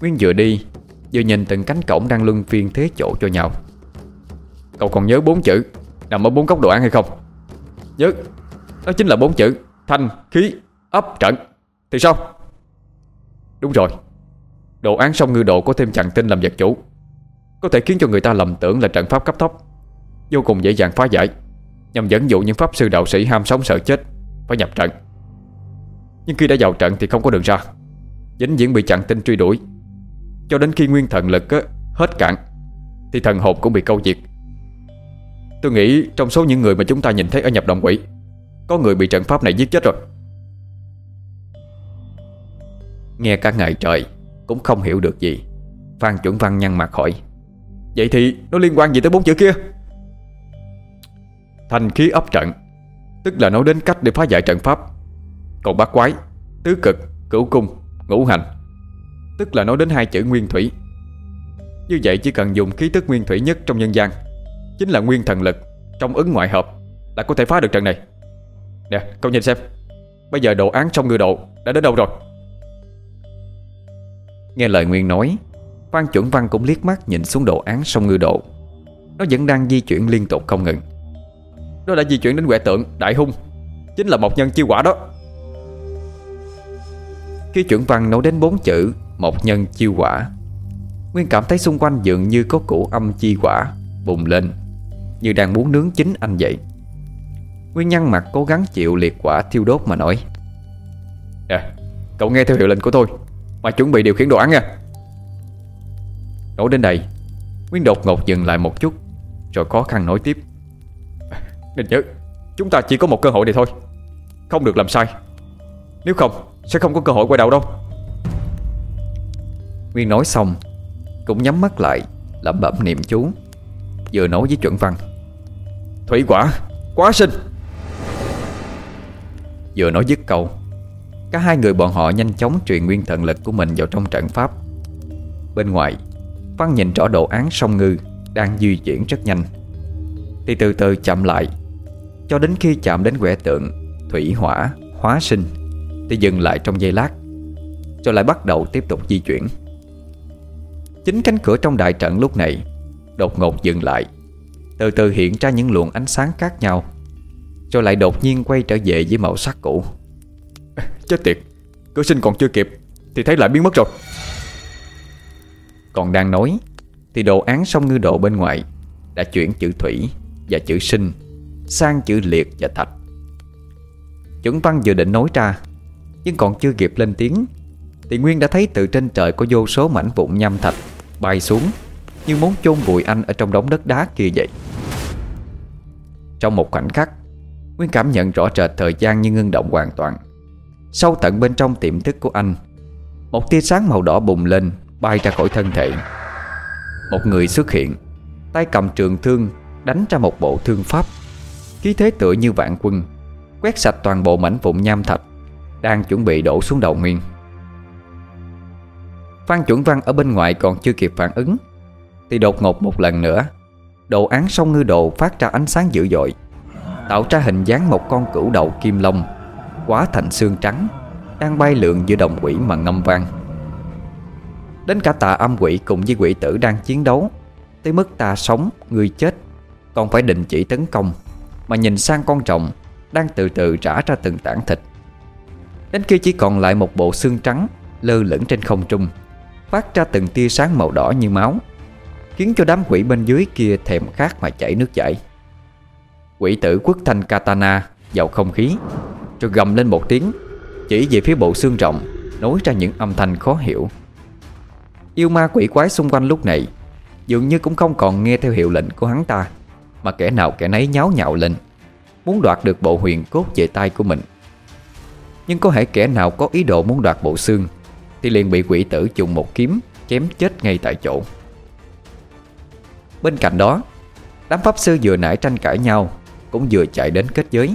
Nguyên vừa đi Vừa nhìn từng cánh cổng đang luân phiên thế chỗ cho nhau. Cậu còn nhớ bốn chữ Nằm ở bốn góc đồ án hay không? Nhớ Đó chính là bốn chữ Thanh, khí, ấp, trận. Thì sao? Đúng rồi. Đồ án song ngư độ có thêm chặn tinh làm vật chủ. Có thể khiến cho người ta lầm tưởng là trận pháp cấp thấp, Vô cùng dễ dàng phá giải. Nhằm dẫn dụ những pháp sư đạo sĩ ham sống sợ chết Phải nhập trận. Nhưng khi đã vào trận thì không có đường ra. Dính diễn bị chặn tinh truy đuổi. Cho đến khi nguyên thần lực á, hết cạn Thì thần hồn cũng bị câu diệt. Tôi nghĩ trong số những người mà chúng ta nhìn thấy ở nhập động quỷ Có người bị trận pháp này giết chết rồi. Nghe cả ngày trời Cũng không hiểu được gì. Phan chuẩn văn nhăn mặt hỏi Vậy thì nó liên quan gì tới bốn chữ kia? Thành khí ấp trận Tức là nói đến cách để phá giải trận pháp. Còn bát quái Tứ cực, cửu cung, ngũ hành Tức là nói đến hai chữ nguyên thủy. Như vậy chỉ cần dùng khí tức nguyên thủy nhất trong nhân gian Chính là nguyên thần lực Trong ứng ngoại hợp Là có thể phá được trận này. Nè cậu nhìn xem Bây giờ đồ án trong ngư độ đã đến đâu rồi? Nghe lời Nguyên nói, Phan chuẩn văn cũng liếc mắt nhìn xuống đồ án sông ngư độ. Nó vẫn đang di chuyển liên tục không ngừng. Nó đã di chuyển đến quẻ tượng, Đại hung. Chính là một nhân chiêu quả đó. Khi chuẩn văn nói đến bốn chữ, Một nhân chiêu quả, Nguyên cảm thấy xung quanh dường như có củ âm chi quả Bùng lên, Như đang muốn nướng chính anh vậy. Nguyên nhăn mặt cố gắng chịu liệt quả thiêu đốt mà nói À Cậu nghe theo hiệu lệnh của tôi. Mà chuẩn bị điều khiển đồ án nha. Nói đến đây Nguyên đột ngột dừng lại một chút, Rồi khó khăn nói tiếp. Nên nhớ, Chúng ta chỉ có một cơ hội này thôi. Không được làm sai. Nếu không, Sẽ không có cơ hội quay đầu đâu. Nguyên nói xong, Cũng nhắm mắt lại, Lẩm bẩm niệm chú, Vừa nói với chuẩn văn. Thủy quả, Quá sinh Vừa nói dứt câu Cả hai người bọn họ nhanh chóng truyền nguyên thần lực của mình vào trong trận pháp. Bên ngoài Văn nhìn rõ đồ án sông ngư Đang di chuyển rất nhanh. Thì từ từ chậm lại Cho đến khi chạm đến quẻ tượng Thủy hỏa, hóa sinh Thì dừng lại trong giây lát Rồi lại bắt đầu tiếp tục di chuyển. Chính cánh cửa trong đại trận lúc này Đột ngột dừng lại Từ từ hiện ra những luồng ánh sáng khác nhau Rồi lại đột nhiên quay trở về với màu sắc cũ. Chết tiệt. Cửa sinh còn chưa kịp, Thì thấy lại biến mất rồi. Còn đang nói, Thì đồ án sông ngư độ bên ngoài Đã chuyển chữ thủy và chữ sinh Sang chữ liệt và thạch. Chuẩn văn vừa định nói ra, Nhưng còn chưa kịp lên tiếng, Thì Nguyên đã thấy từ trên trời có vô số mảnh vụn nham thạch Bay xuống, Như muốn chôn vùi anh ở trong đống đất đá kia vậy. Trong một khoảnh khắc, Nguyên cảm nhận rõ rệt thời gian như ngưng động hoàn toàn. Sâu tận bên trong tiềm thức của anh, Một tia sáng màu đỏ bùng lên, Bay ra khỏi thân thể. Một người xuất hiện, Tay cầm trường thương, Đánh ra một bộ thương pháp. Khí thế tựa như vạn quân, Quét sạch toàn bộ mảnh vụn nham thạch, Đang chuẩn bị đổ xuống đầu Nguyên. Phan chuẩn văn ở bên ngoài còn chưa kịp phản ứng, Thì đột ngột một lần nữa, Đồ án sông ngư đồ phát ra ánh sáng dữ dội, Tạo ra hình dáng một con cửu đầu kim long. Quá thành xương trắng Đang bay lượn giữa đồng quỷ mà ngâm vang. Đến cả tà âm quỷ cùng với quỷ tử đang chiến đấu Tới mức ta sống, người chết Còn phải định chỉ tấn công Mà nhìn sang con trọng Đang từ từ rã ra từng tảng thịt. Đến khi chỉ còn lại một bộ xương trắng Lơ lửng trên không trung Phát ra từng tia sáng màu đỏ như máu Khiến cho đám quỷ bên dưới kia thèm khát mà chảy nước chảy. Quỷ tử quất thanh katana vào không khí rồi gầm lên một tiếng, Chỉ về phía bộ xương rộng Nối ra những âm thanh khó hiểu. Yêu ma quỷ quái xung quanh lúc này, Dường như cũng không còn nghe theo hiệu lệnh của hắn ta, Mà kẻ nào kẻ nấy nháo nhạo lên, Muốn đoạt được bộ huyền cốt về tay của mình. Nhưng có thể kẻ nào có ý đồ muốn đoạt bộ xương, Thì liền bị quỷ tử dùng một kiếm Chém chết ngay tại chỗ. Bên cạnh đó, Đám pháp sư vừa nãy tranh cãi nhau, Cũng vừa chạy đến kết giới.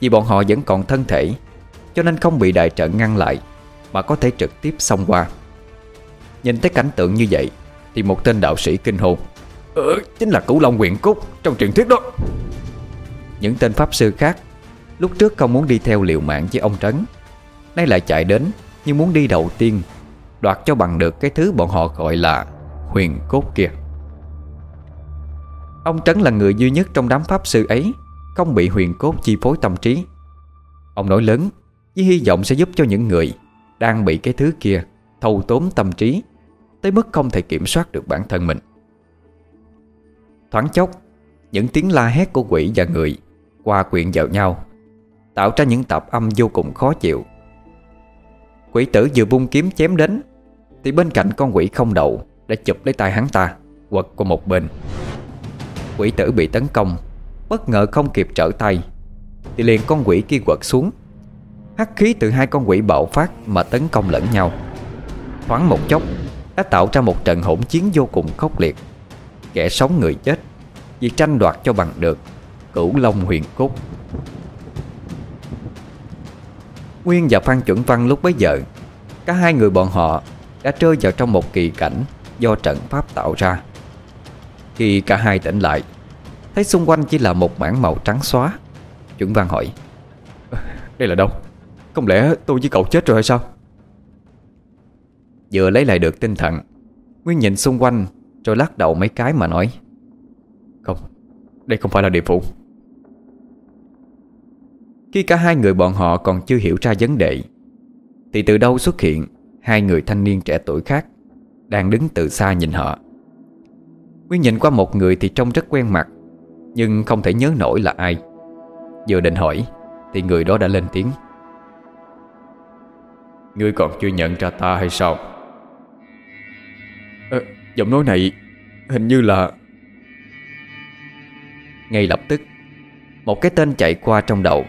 Vì bọn họ vẫn còn thân thể Cho nên không bị đại trận ngăn lại Mà có thể trực tiếp xông qua. Nhìn thấy cảnh tượng như vậy Thì một tên đạo sĩ kinh hồn Ừ, ờ, chính là cửu long quyền cốt Trong truyền thuyết đó. Những tên pháp sư khác Lúc trước không muốn đi theo liều mạng với ông Trấn Nay lại chạy đến như muốn đi đầu tiên Đoạt cho bằng được cái thứ bọn họ gọi là Huyền cốt kia. Ông Trấn là người duy nhất trong đám pháp sư ấy không bị huyền cốt chi phối tâm trí. Ông nói lớn, Với hy vọng sẽ giúp cho những người Đang bị cái thứ kia Thâu tóm tâm trí Tới mức không thể kiểm soát được bản thân mình. Thoáng chốc, Những tiếng la hét của quỷ và người Qua quyện vào nhau, Tạo ra những tập âm vô cùng khó chịu. Quỷ tử vừa bung kiếm chém đến, Thì bên cạnh con quỷ không đầu Đã chụp lấy tay hắn ta, Quật qua một bên. Quỷ tử bị tấn công Bất ngờ không kịp trở tay, Thì liền con quỷ kia quật xuống. Hắc khí từ hai con quỷ bạo phát Mà tấn công lẫn nhau. Thoáng một chốc, Đã tạo ra một trận hỗn chiến vô cùng khốc liệt. Kẻ sống người chết, Vì tranh đoạt cho bằng được Cửu Long huyền cốt. Nguyên và Phan Chuẩn Văn lúc bấy giờ, Cả hai người bọn họ Đã rơi vào trong một kỳ cảnh Do trận pháp tạo ra. Khi cả hai tỉnh lại Thấy xung quanh chỉ là một mảng màu trắng xóa. Chuẩn Văn hỏi. Đây là đâu? Không lẽ tôi với cậu chết rồi hay sao? Vừa lấy lại được tinh thần Nguyên nhìn xung quanh Rồi lắc đầu mấy cái mà nói. Không, đây không phải là địa phủ. Khi cả hai người bọn họ còn chưa hiểu ra vấn đề Thì từ đâu xuất hiện Hai người thanh niên trẻ tuổi khác Đang đứng từ xa nhìn họ. Nguyên nhìn qua một người thì trông rất quen mặt Nhưng không thể nhớ nổi là ai. Vừa định hỏi Thì người đó đã lên tiếng. Ngươi còn chưa nhận ra ta hay sao? À, Giọng nói này Hình như là Ngay lập tức Một cái tên chạy qua trong đầu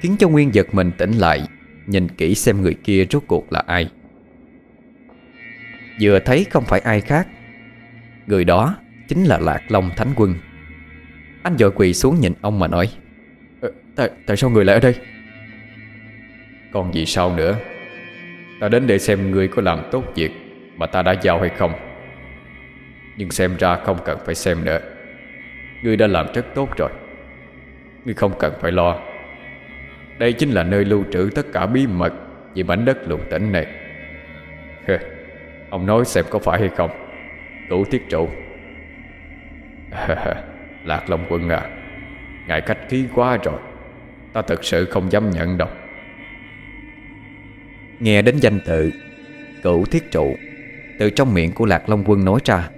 Khiến cho Nguyên giật mình tỉnh lại Nhìn kỹ xem người kia rốt cuộc là ai. Vừa thấy không phải ai khác Người đó chính là Lạc Long Thánh Quân anh vội quỳ xuống nhìn ông mà nói ờ, tại, tại sao người lại ở đây? Còn gì sao nữa? Ta đến để xem người có làm tốt việc Mà ta đã giao hay không. Nhưng xem ra không cần phải xem nữa. Ngươi đã làm rất tốt rồi. Ngươi không cần phải lo. Đây chính là nơi lưu trữ tất cả bí mật Về mảnh đất lục tỉnh này. Ông nói xem có phải hay không? Đủ tiết trụ. Lạc Long Quân à Ngài khách khí quá rồi. Ta thật sự không dám nhận đâu. Nghe đến danh tự, Cửu thiết trụ Từ trong miệng của Lạc Long Quân nói ra.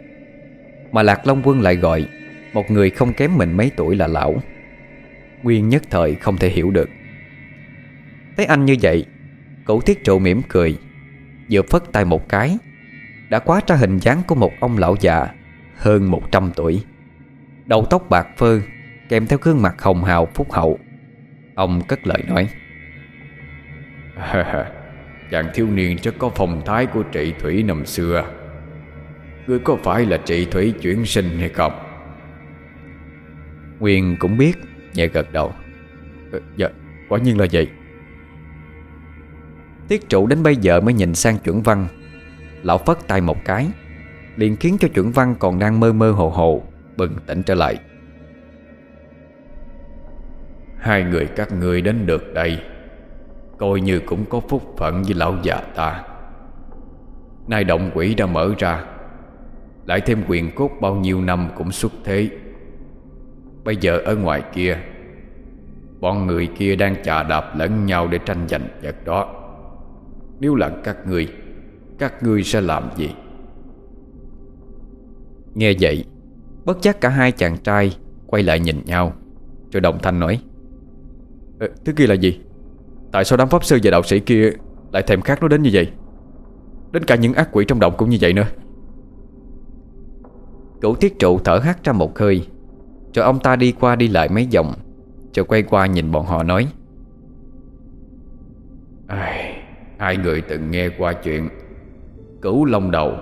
Mà Lạc Long Quân lại gọi, Một người không kém mình mấy tuổi là lão. Nguyên nhất thời không thể hiểu được. Thấy anh như vậy, Cửu thiết trụ mỉm cười, Vừa phất tay một cái, Đã quá ra hình dáng của một ông lão già Hơn 100 tuổi. Đầu tóc bạc phơ Kèm theo gương mặt hồng hào phúc hậu. Ông cất lời nói. Chàng thiếu niên rất có phong thái của trị thủy năm xưa. Ngươi có phải là trị thủy chuyển sinh hay không? Nguyên cũng biết Nhẹ gật đầu. Ờ, Dạ quả nhiên là vậy. Tiết trụ đến bây giờ mới nhìn sang chuẩn văn. Lão phất tay một cái liền khiến cho chuẩn văn còn đang mơ mơ hồ hồ Bừng tỉnh trở lại. Hai người các ngươi đến được đây, Coi như cũng có phúc phận với lão già ta. Nay động quỷ đã mở ra, Lại thêm quyền cốt bao nhiêu năm cũng xuất thế. Bây giờ ở ngoài kia, Bọn người kia đang chà đạp lẫn nhau để tranh giành vật đó. Nếu là các ngươi Các ngươi sẽ làm gì? Nghe vậy Bất giác cả hai chàng trai Quay lại nhìn nhau. Rồi đồng thanh nói ờ, Thứ kia là gì? Tại sao đám pháp sư và đạo sĩ kia Lại thèm khát nó đến như vậy? Đến cả những ác quỷ trong động cũng như vậy nữa. Cửu tiết trụ thở hắt ra một hơi Rồi ông ta đi qua đi lại mấy vòng Rồi quay qua nhìn bọn họ nói Ai, Hai người từng nghe qua chuyện Cửu Long Đầu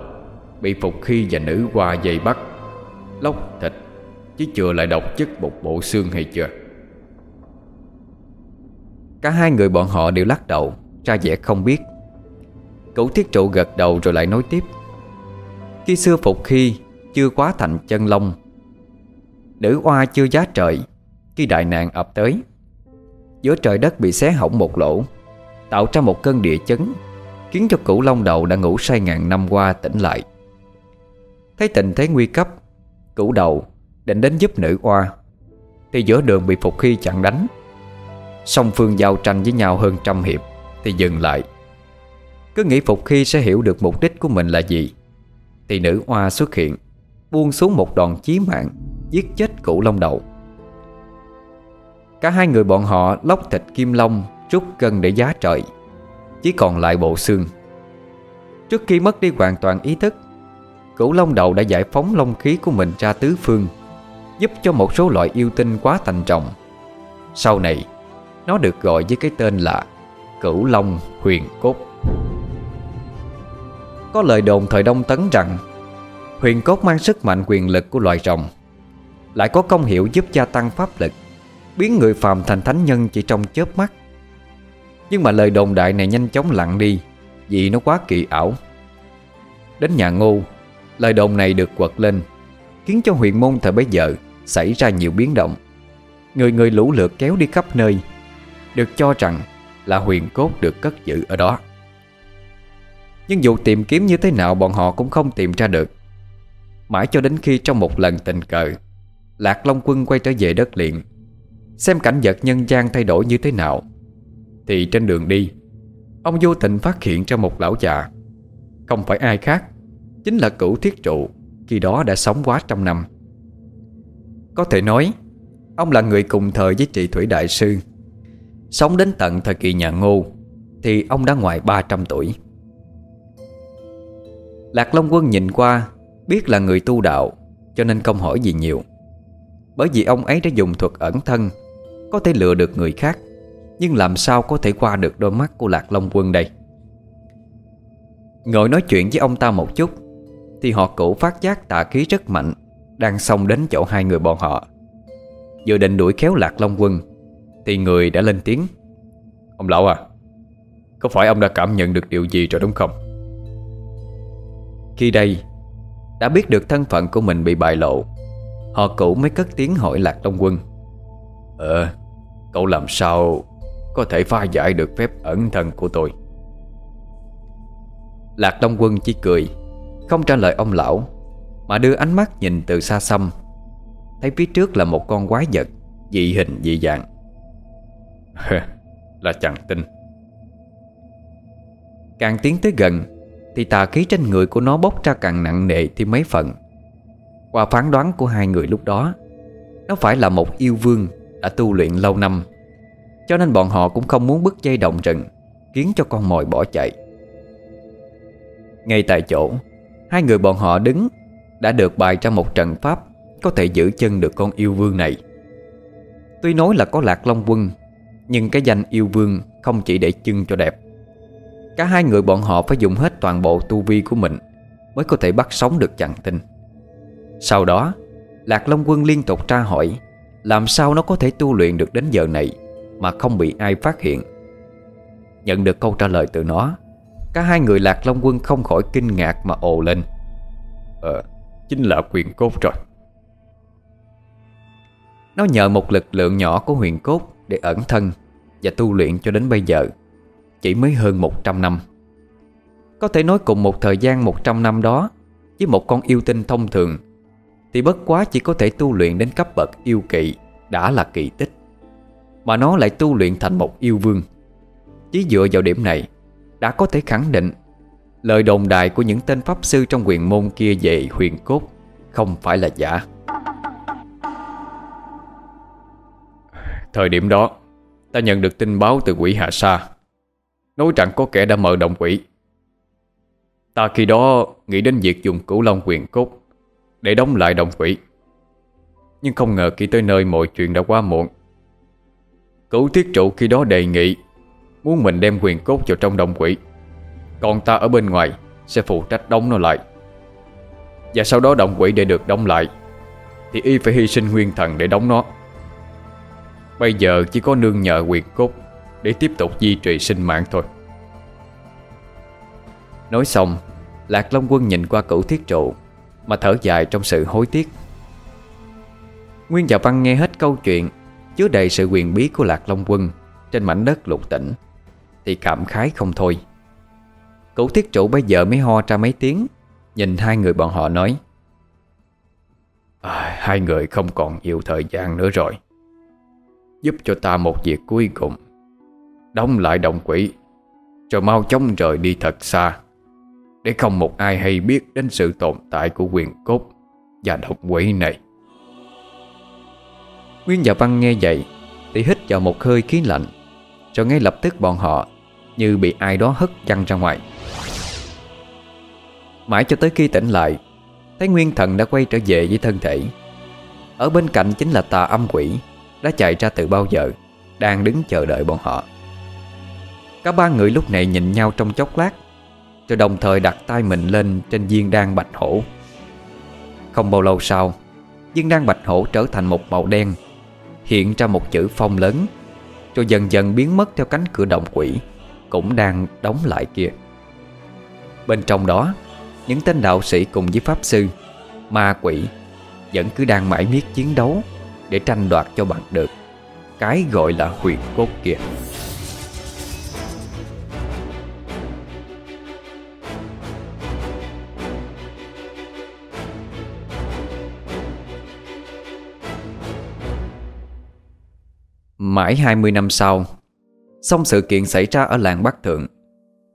Bị phục khi và nữ qua dây bắt Lóc thịt, Chứ chưa lại độc chất một bộ xương hay chưa? Cả hai người bọn họ đều lắc đầu, Ra vẻ không biết. Cửu thiết trụ gật đầu rồi lại nói tiếp. Khi xưa phục khi Chưa quá thành chân long, Nữ oa chưa giá trời, Khi đại nạn ập tới, Giữa trời đất bị xé hỏng một lỗ, Tạo ra một cơn địa chấn, Khiến cho cửu long đầu đã ngủ say ngàn năm qua tỉnh lại. Thấy tình thế nguy cấp Cửu đầu, định đến giúp nữ oa. Thì giữa đường bị Phục Khi chặn đánh. Song phương giao tranh với nhau hơn trăm hiệp, Thì dừng lại. Cứ nghĩ Phục Khi sẽ hiểu được mục đích của mình là gì. Thì nữ oa xuất hiện, Buông xuống một đòn chí mạng, Giết chết cửu long đầu. Cả hai người bọn họ lóc thịt kim long Rút cân để giá trời. Chỉ còn lại bộ xương. Trước khi mất đi hoàn toàn ý thức Cửu long đầu đã giải phóng long khí của mình ra tứ phương, Giúp cho một số loại yêu tinh quá thành trọng. Sau này, Nó được gọi với cái tên là Cửu long huyền cốt. Có lời đồn thời Đông Tấn rằng, Huyền cốt mang sức mạnh quyền lực của loài rồng, Lại có công hiệu giúp gia tăng pháp lực, Biến người phàm thành thánh nhân chỉ trong chớp mắt. Nhưng mà lời đồn đại này nhanh chóng lặng đi Vì nó quá kỳ ảo. Đến nhà ngô Lời đồn này được quật lên, Khiến cho huyền môn thời bấy giờ Xảy ra nhiều biến động. Người người lũ lượt kéo đi khắp nơi, Được cho rằng là huyền cốt được cất giữ ở đó. Nhưng dù tìm kiếm như thế nào, Bọn họ cũng không tìm ra được. Mãi cho đến khi trong một lần tình cờ, Lạc Long Quân quay trở về đất liền, Xem cảnh vật nhân gian thay đổi như thế nào, Thì trên đường đi, Ông vô tình phát hiện ra một lão già, Không phải ai khác Chính là cửu thiết trụ, Khi đó đã sống quá trăm năm. Có thể nói, Ông là người cùng thời với trị thủy đại sư. Sống đến tận thời kỳ nhà ngô, Thì ông đã ngoài 300 tuổi. Lạc Long Quân nhìn qua, Biết là người tu đạo, Cho nên không hỏi gì nhiều. Bởi vì ông ấy đã dùng thuật ẩn thân, Có thể lừa được người khác, Nhưng làm sao có thể qua được đôi mắt của Lạc Long Quân đây? Ngồi nói chuyện với ông ta một chút thì họ cũ phát giác tà khí rất mạnh, Đang xông đến chỗ hai người bọn họ. Vừa định đuổi kéo Lạc Long Quân, Thì người đã lên tiếng. Ông lão à Có phải ông đã cảm nhận được điều gì rồi đúng không? Khi đây, Đã biết được thân phận của mình bị bại lộ, Họ cũ mới cất tiếng hỏi Lạc Long Quân. Ờ Cậu làm sao Có thể pha giải được phép ẩn thân của tôi? Lạc Long Quân chỉ cười. Không trả lời ông lão Mà đưa ánh mắt nhìn từ xa xăm. Thấy phía trước là một con quái vật Dị hình dị dạng. Là chẳng tin. Càng tiến tới gần Thì tà khí trên người của nó bốc ra càng nặng nề thêm mấy phần. Qua phán đoán của hai người lúc đó Nó phải là một yêu vương Đã tu luyện lâu năm Cho nên bọn họ cũng không muốn bứt dây động rừng Khiến cho con mồi bỏ chạy. Ngay tại chỗ Hai người bọn họ đứng, Đã được bài ra một trận pháp có thể giữ chân được con yêu vương này. Tuy nói là có lạc long quân, Nhưng cái danh yêu vương không chỉ để chưng cho đẹp. Cả hai người bọn họ phải dùng hết toàn bộ tu vi của mình Mới có thể bắt sống được chàng tinh. Sau đó, Lạc Long Quân liên tục tra hỏi, Làm sao nó có thể tu luyện được đến giờ này Mà không bị ai phát hiện? Nhận được câu trả lời từ nó Cả hai người Lạc Long Quân không khỏi kinh ngạc mà ồ lên. Ờ, chính là quyền cốt rồi. Nó nhờ một lực lượng nhỏ của huyền cốt Để ẩn thân Và tu luyện cho đến bây giờ Chỉ mới hơn 100 năm. Có thể nói cùng một thời gian 100 năm đó Với một con yêu tinh thông thường Thì bất quá chỉ có thể tu luyện đến cấp bậc yêu kỵ Đã là kỳ tích. Mà nó lại tu luyện thành một yêu vương. Chỉ dựa vào điểm này đã có thể khẳng định. Lời đồn đại của những tên pháp sư trong quyền môn kia về huyền cốt Không phải là giả. Thời điểm đó, Ta nhận được tin báo từ quỷ Hạ Sa. Nói rằng có kẻ đã mở động quỷ. Ta khi đó nghĩ đến việc dùng cửu long quyền cốt Để đóng lại động quỷ. Nhưng không ngờ khi tới nơi mọi chuyện đã quá muộn. Cửu thiết trụ khi đó đề nghị Muốn mình đem quyền cốt vào trong động quỷ. Còn ta ở bên ngoài Sẽ phụ trách đóng nó lại. Và sau đó động quỷ để được đóng lại, Thì y phải hy sinh nguyên thần để đóng nó. Bây giờ chỉ có nương nhờ quyền cốt Để tiếp tục duy trì sinh mạng thôi. Nói xong, Lạc Long Quân nhìn qua cửu thiết trụ Mà thở dài trong sự hối tiếc. Nguyên và Văn nghe hết câu chuyện, Chứa đầy sự quyền bí của Lạc Long Quân Trên mảnh đất lục tỉnh. Thì cảm khái không thôi. Cậu thiết trụ bây giờ mới ho ra mấy tiếng Nhìn hai người bọn họ nói à, Hai người không còn nhiều thời gian nữa rồi. Giúp cho ta một việc cuối cùng Đóng lại động quỷ Rồi mau chóng rời đi thật xa Để không một ai hay biết đến sự tồn tại của quyền cốt Và động quỷ này. Nguyên và Văn nghe vậy Thì hít vào một hơi khí lạnh rồi ngay lập tức bọn họ, Như bị ai đó hất văng ra ngoài. Mãi cho tới khi tỉnh lại Thấy Nguyên Thần đã quay trở về với thân thể. Ở bên cạnh chính là tà âm quỷ, đã chạy ra từ bao giờ, Đang đứng chờ đợi bọn họ. Cả ba người lúc này nhìn nhau trong chốc lát, Rồi đồng thời đặt tay mình lên Trên viên đan bạch hổ. Không bao lâu sau, Viên đan bạch hổ trở thành một màu đen, Hiện ra một chữ phong lớn. Rồi dần dần biến mất theo cánh cửa động quỷ, Cũng đang đóng lại kia. Bên trong đó, Những tên đạo sĩ cùng với pháp sư, Ma quỷ Vẫn cứ đang mãi miết chiến đấu để tranh đoạt cho bằng được. Cái gọi là huyền cốt kia. Mãi 20 năm sau. Xong sự kiện xảy ra ở làng Bắc Thượng,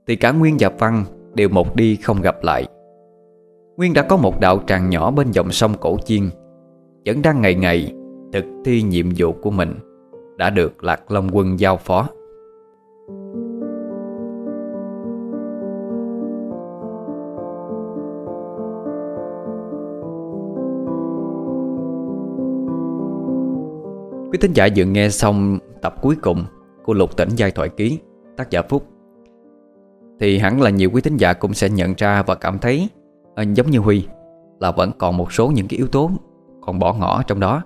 Thì cả Nguyên và Văn Đều một đi không gặp lại. Nguyên đã có một đạo tràng nhỏ bên dòng sông Cổ Chiên, Vẫn đang ngày ngày Thực thi nhiệm vụ của mình, Đã được Lạc Long Quân giao phó. Quý thính giả vừa nghe xong tập cuối cùng của Lục Tỉnh Giai Thoại Ký tác giả Phúc thì hẳn là nhiều quý thính giả cũng sẽ nhận ra và cảm thấy ờ, giống như Huy là vẫn còn một số những cái yếu tố còn bỏ ngỏ trong đó.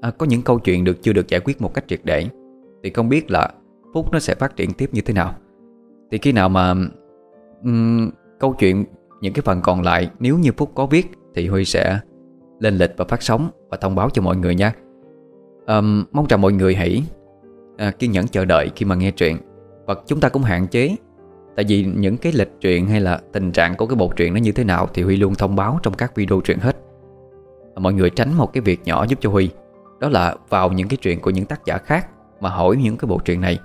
À, có những câu chuyện được chưa được giải quyết một cách triệt để thì không biết là Phúc nó sẽ phát triển tiếp như thế nào. Thì khi nào mà um, câu chuyện những cái phần còn lại nếu như Phúc có viết thì Huy sẽ lên lịch và phát sóng và thông báo cho mọi người nha um, Mong rằng mọi người hãy à, kiên nhẫn chờ đợi khi mà nghe truyện. Và chúng ta cũng hạn chế Tại vì những cái lịch truyện hay là tình trạng của cái bộ truyện nó như thế nào Thì Huy luôn thông báo trong các video truyện hết. Mọi người tránh một cái việc nhỏ giúp cho Huy Đó là vào những cái truyện của những tác giả khác Mà hỏi những cái bộ truyện này.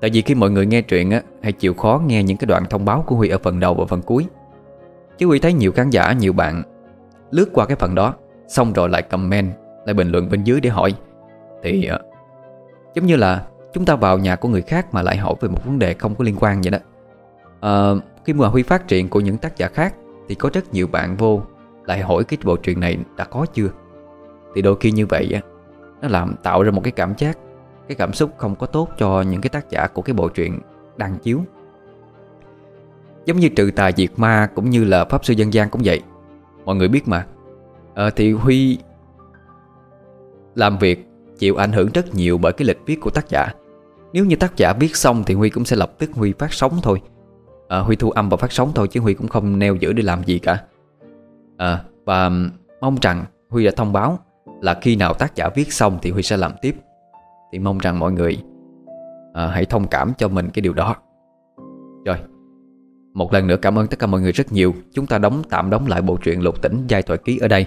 Tại vì khi mọi người nghe truyện á Hãy chịu khó nghe những cái đoạn thông báo của Huy ở phần đầu và phần cuối. Chứ Huy thấy nhiều khán giả, nhiều bạn Lướt qua cái phần đó Xong rồi lại comment. Lại bình luận bên dưới để hỏi. Thì uh, Giống như là chúng ta vào nhà của người khác Mà lại hỏi về một vấn đề không có liên quan vậy đó. Uh, Khi mà Huy phát triển của những tác giả khác Thì có rất nhiều bạn vô Lại hỏi cái bộ truyện này đã có chưa? Thì đôi khi như vậy á Nó làm tạo ra một cái cảm giác Cái cảm xúc không có tốt cho những cái tác giả Của cái bộ truyện đang chiếu. Giống như trừ tà diệt ma Cũng như là Pháp Sư Dân gian cũng vậy. Mọi người biết mà. À, Thì Huy làm việc chịu ảnh hưởng rất nhiều bởi cái lịch viết của tác giả. Nếu như tác giả viết xong thì Huy cũng sẽ lập tức Huy phát sóng thôi. À, Huy thu âm và phát sóng thôi chứ Huy cũng không neo giữ để làm gì cả. À, Và mong rằng Huy đã thông báo là khi nào tác giả viết xong thì Huy sẽ làm tiếp. Thì mong rằng mọi người à, hãy thông cảm cho mình cái điều đó. Rồi Một lần nữa cảm ơn tất cả mọi người rất nhiều. Chúng ta đóng tạm đóng lại bộ truyện Lục Tỉnh Giai Thoại Ký ở đây.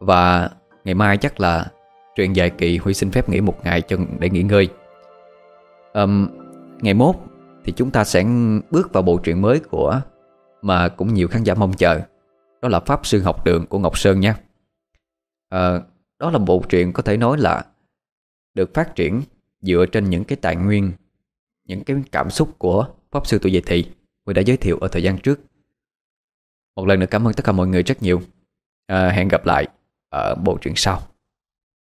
Và ngày mai chắc là truyện dài kỳ Huy xin phép nghỉ một ngày cho để nghỉ ngơi. Um, Ngày mốt thì chúng ta sẽ bước vào bộ truyện mới của Mà cũng nhiều khán giả mong chờ. Đó là Pháp Sư Học Đường của Ngọc Sơn nha. À, Đó là bộ truyện có thể nói là Được phát triển dựa trên những cái tài nguyên Những cái cảm xúc của Pháp Sư Tụi Dạy Thị. Huy đã giới thiệu ở thời gian trước. Một lần nữa cảm ơn tất cả mọi người rất nhiều. À, Hẹn gặp lại ở bộ truyện sau.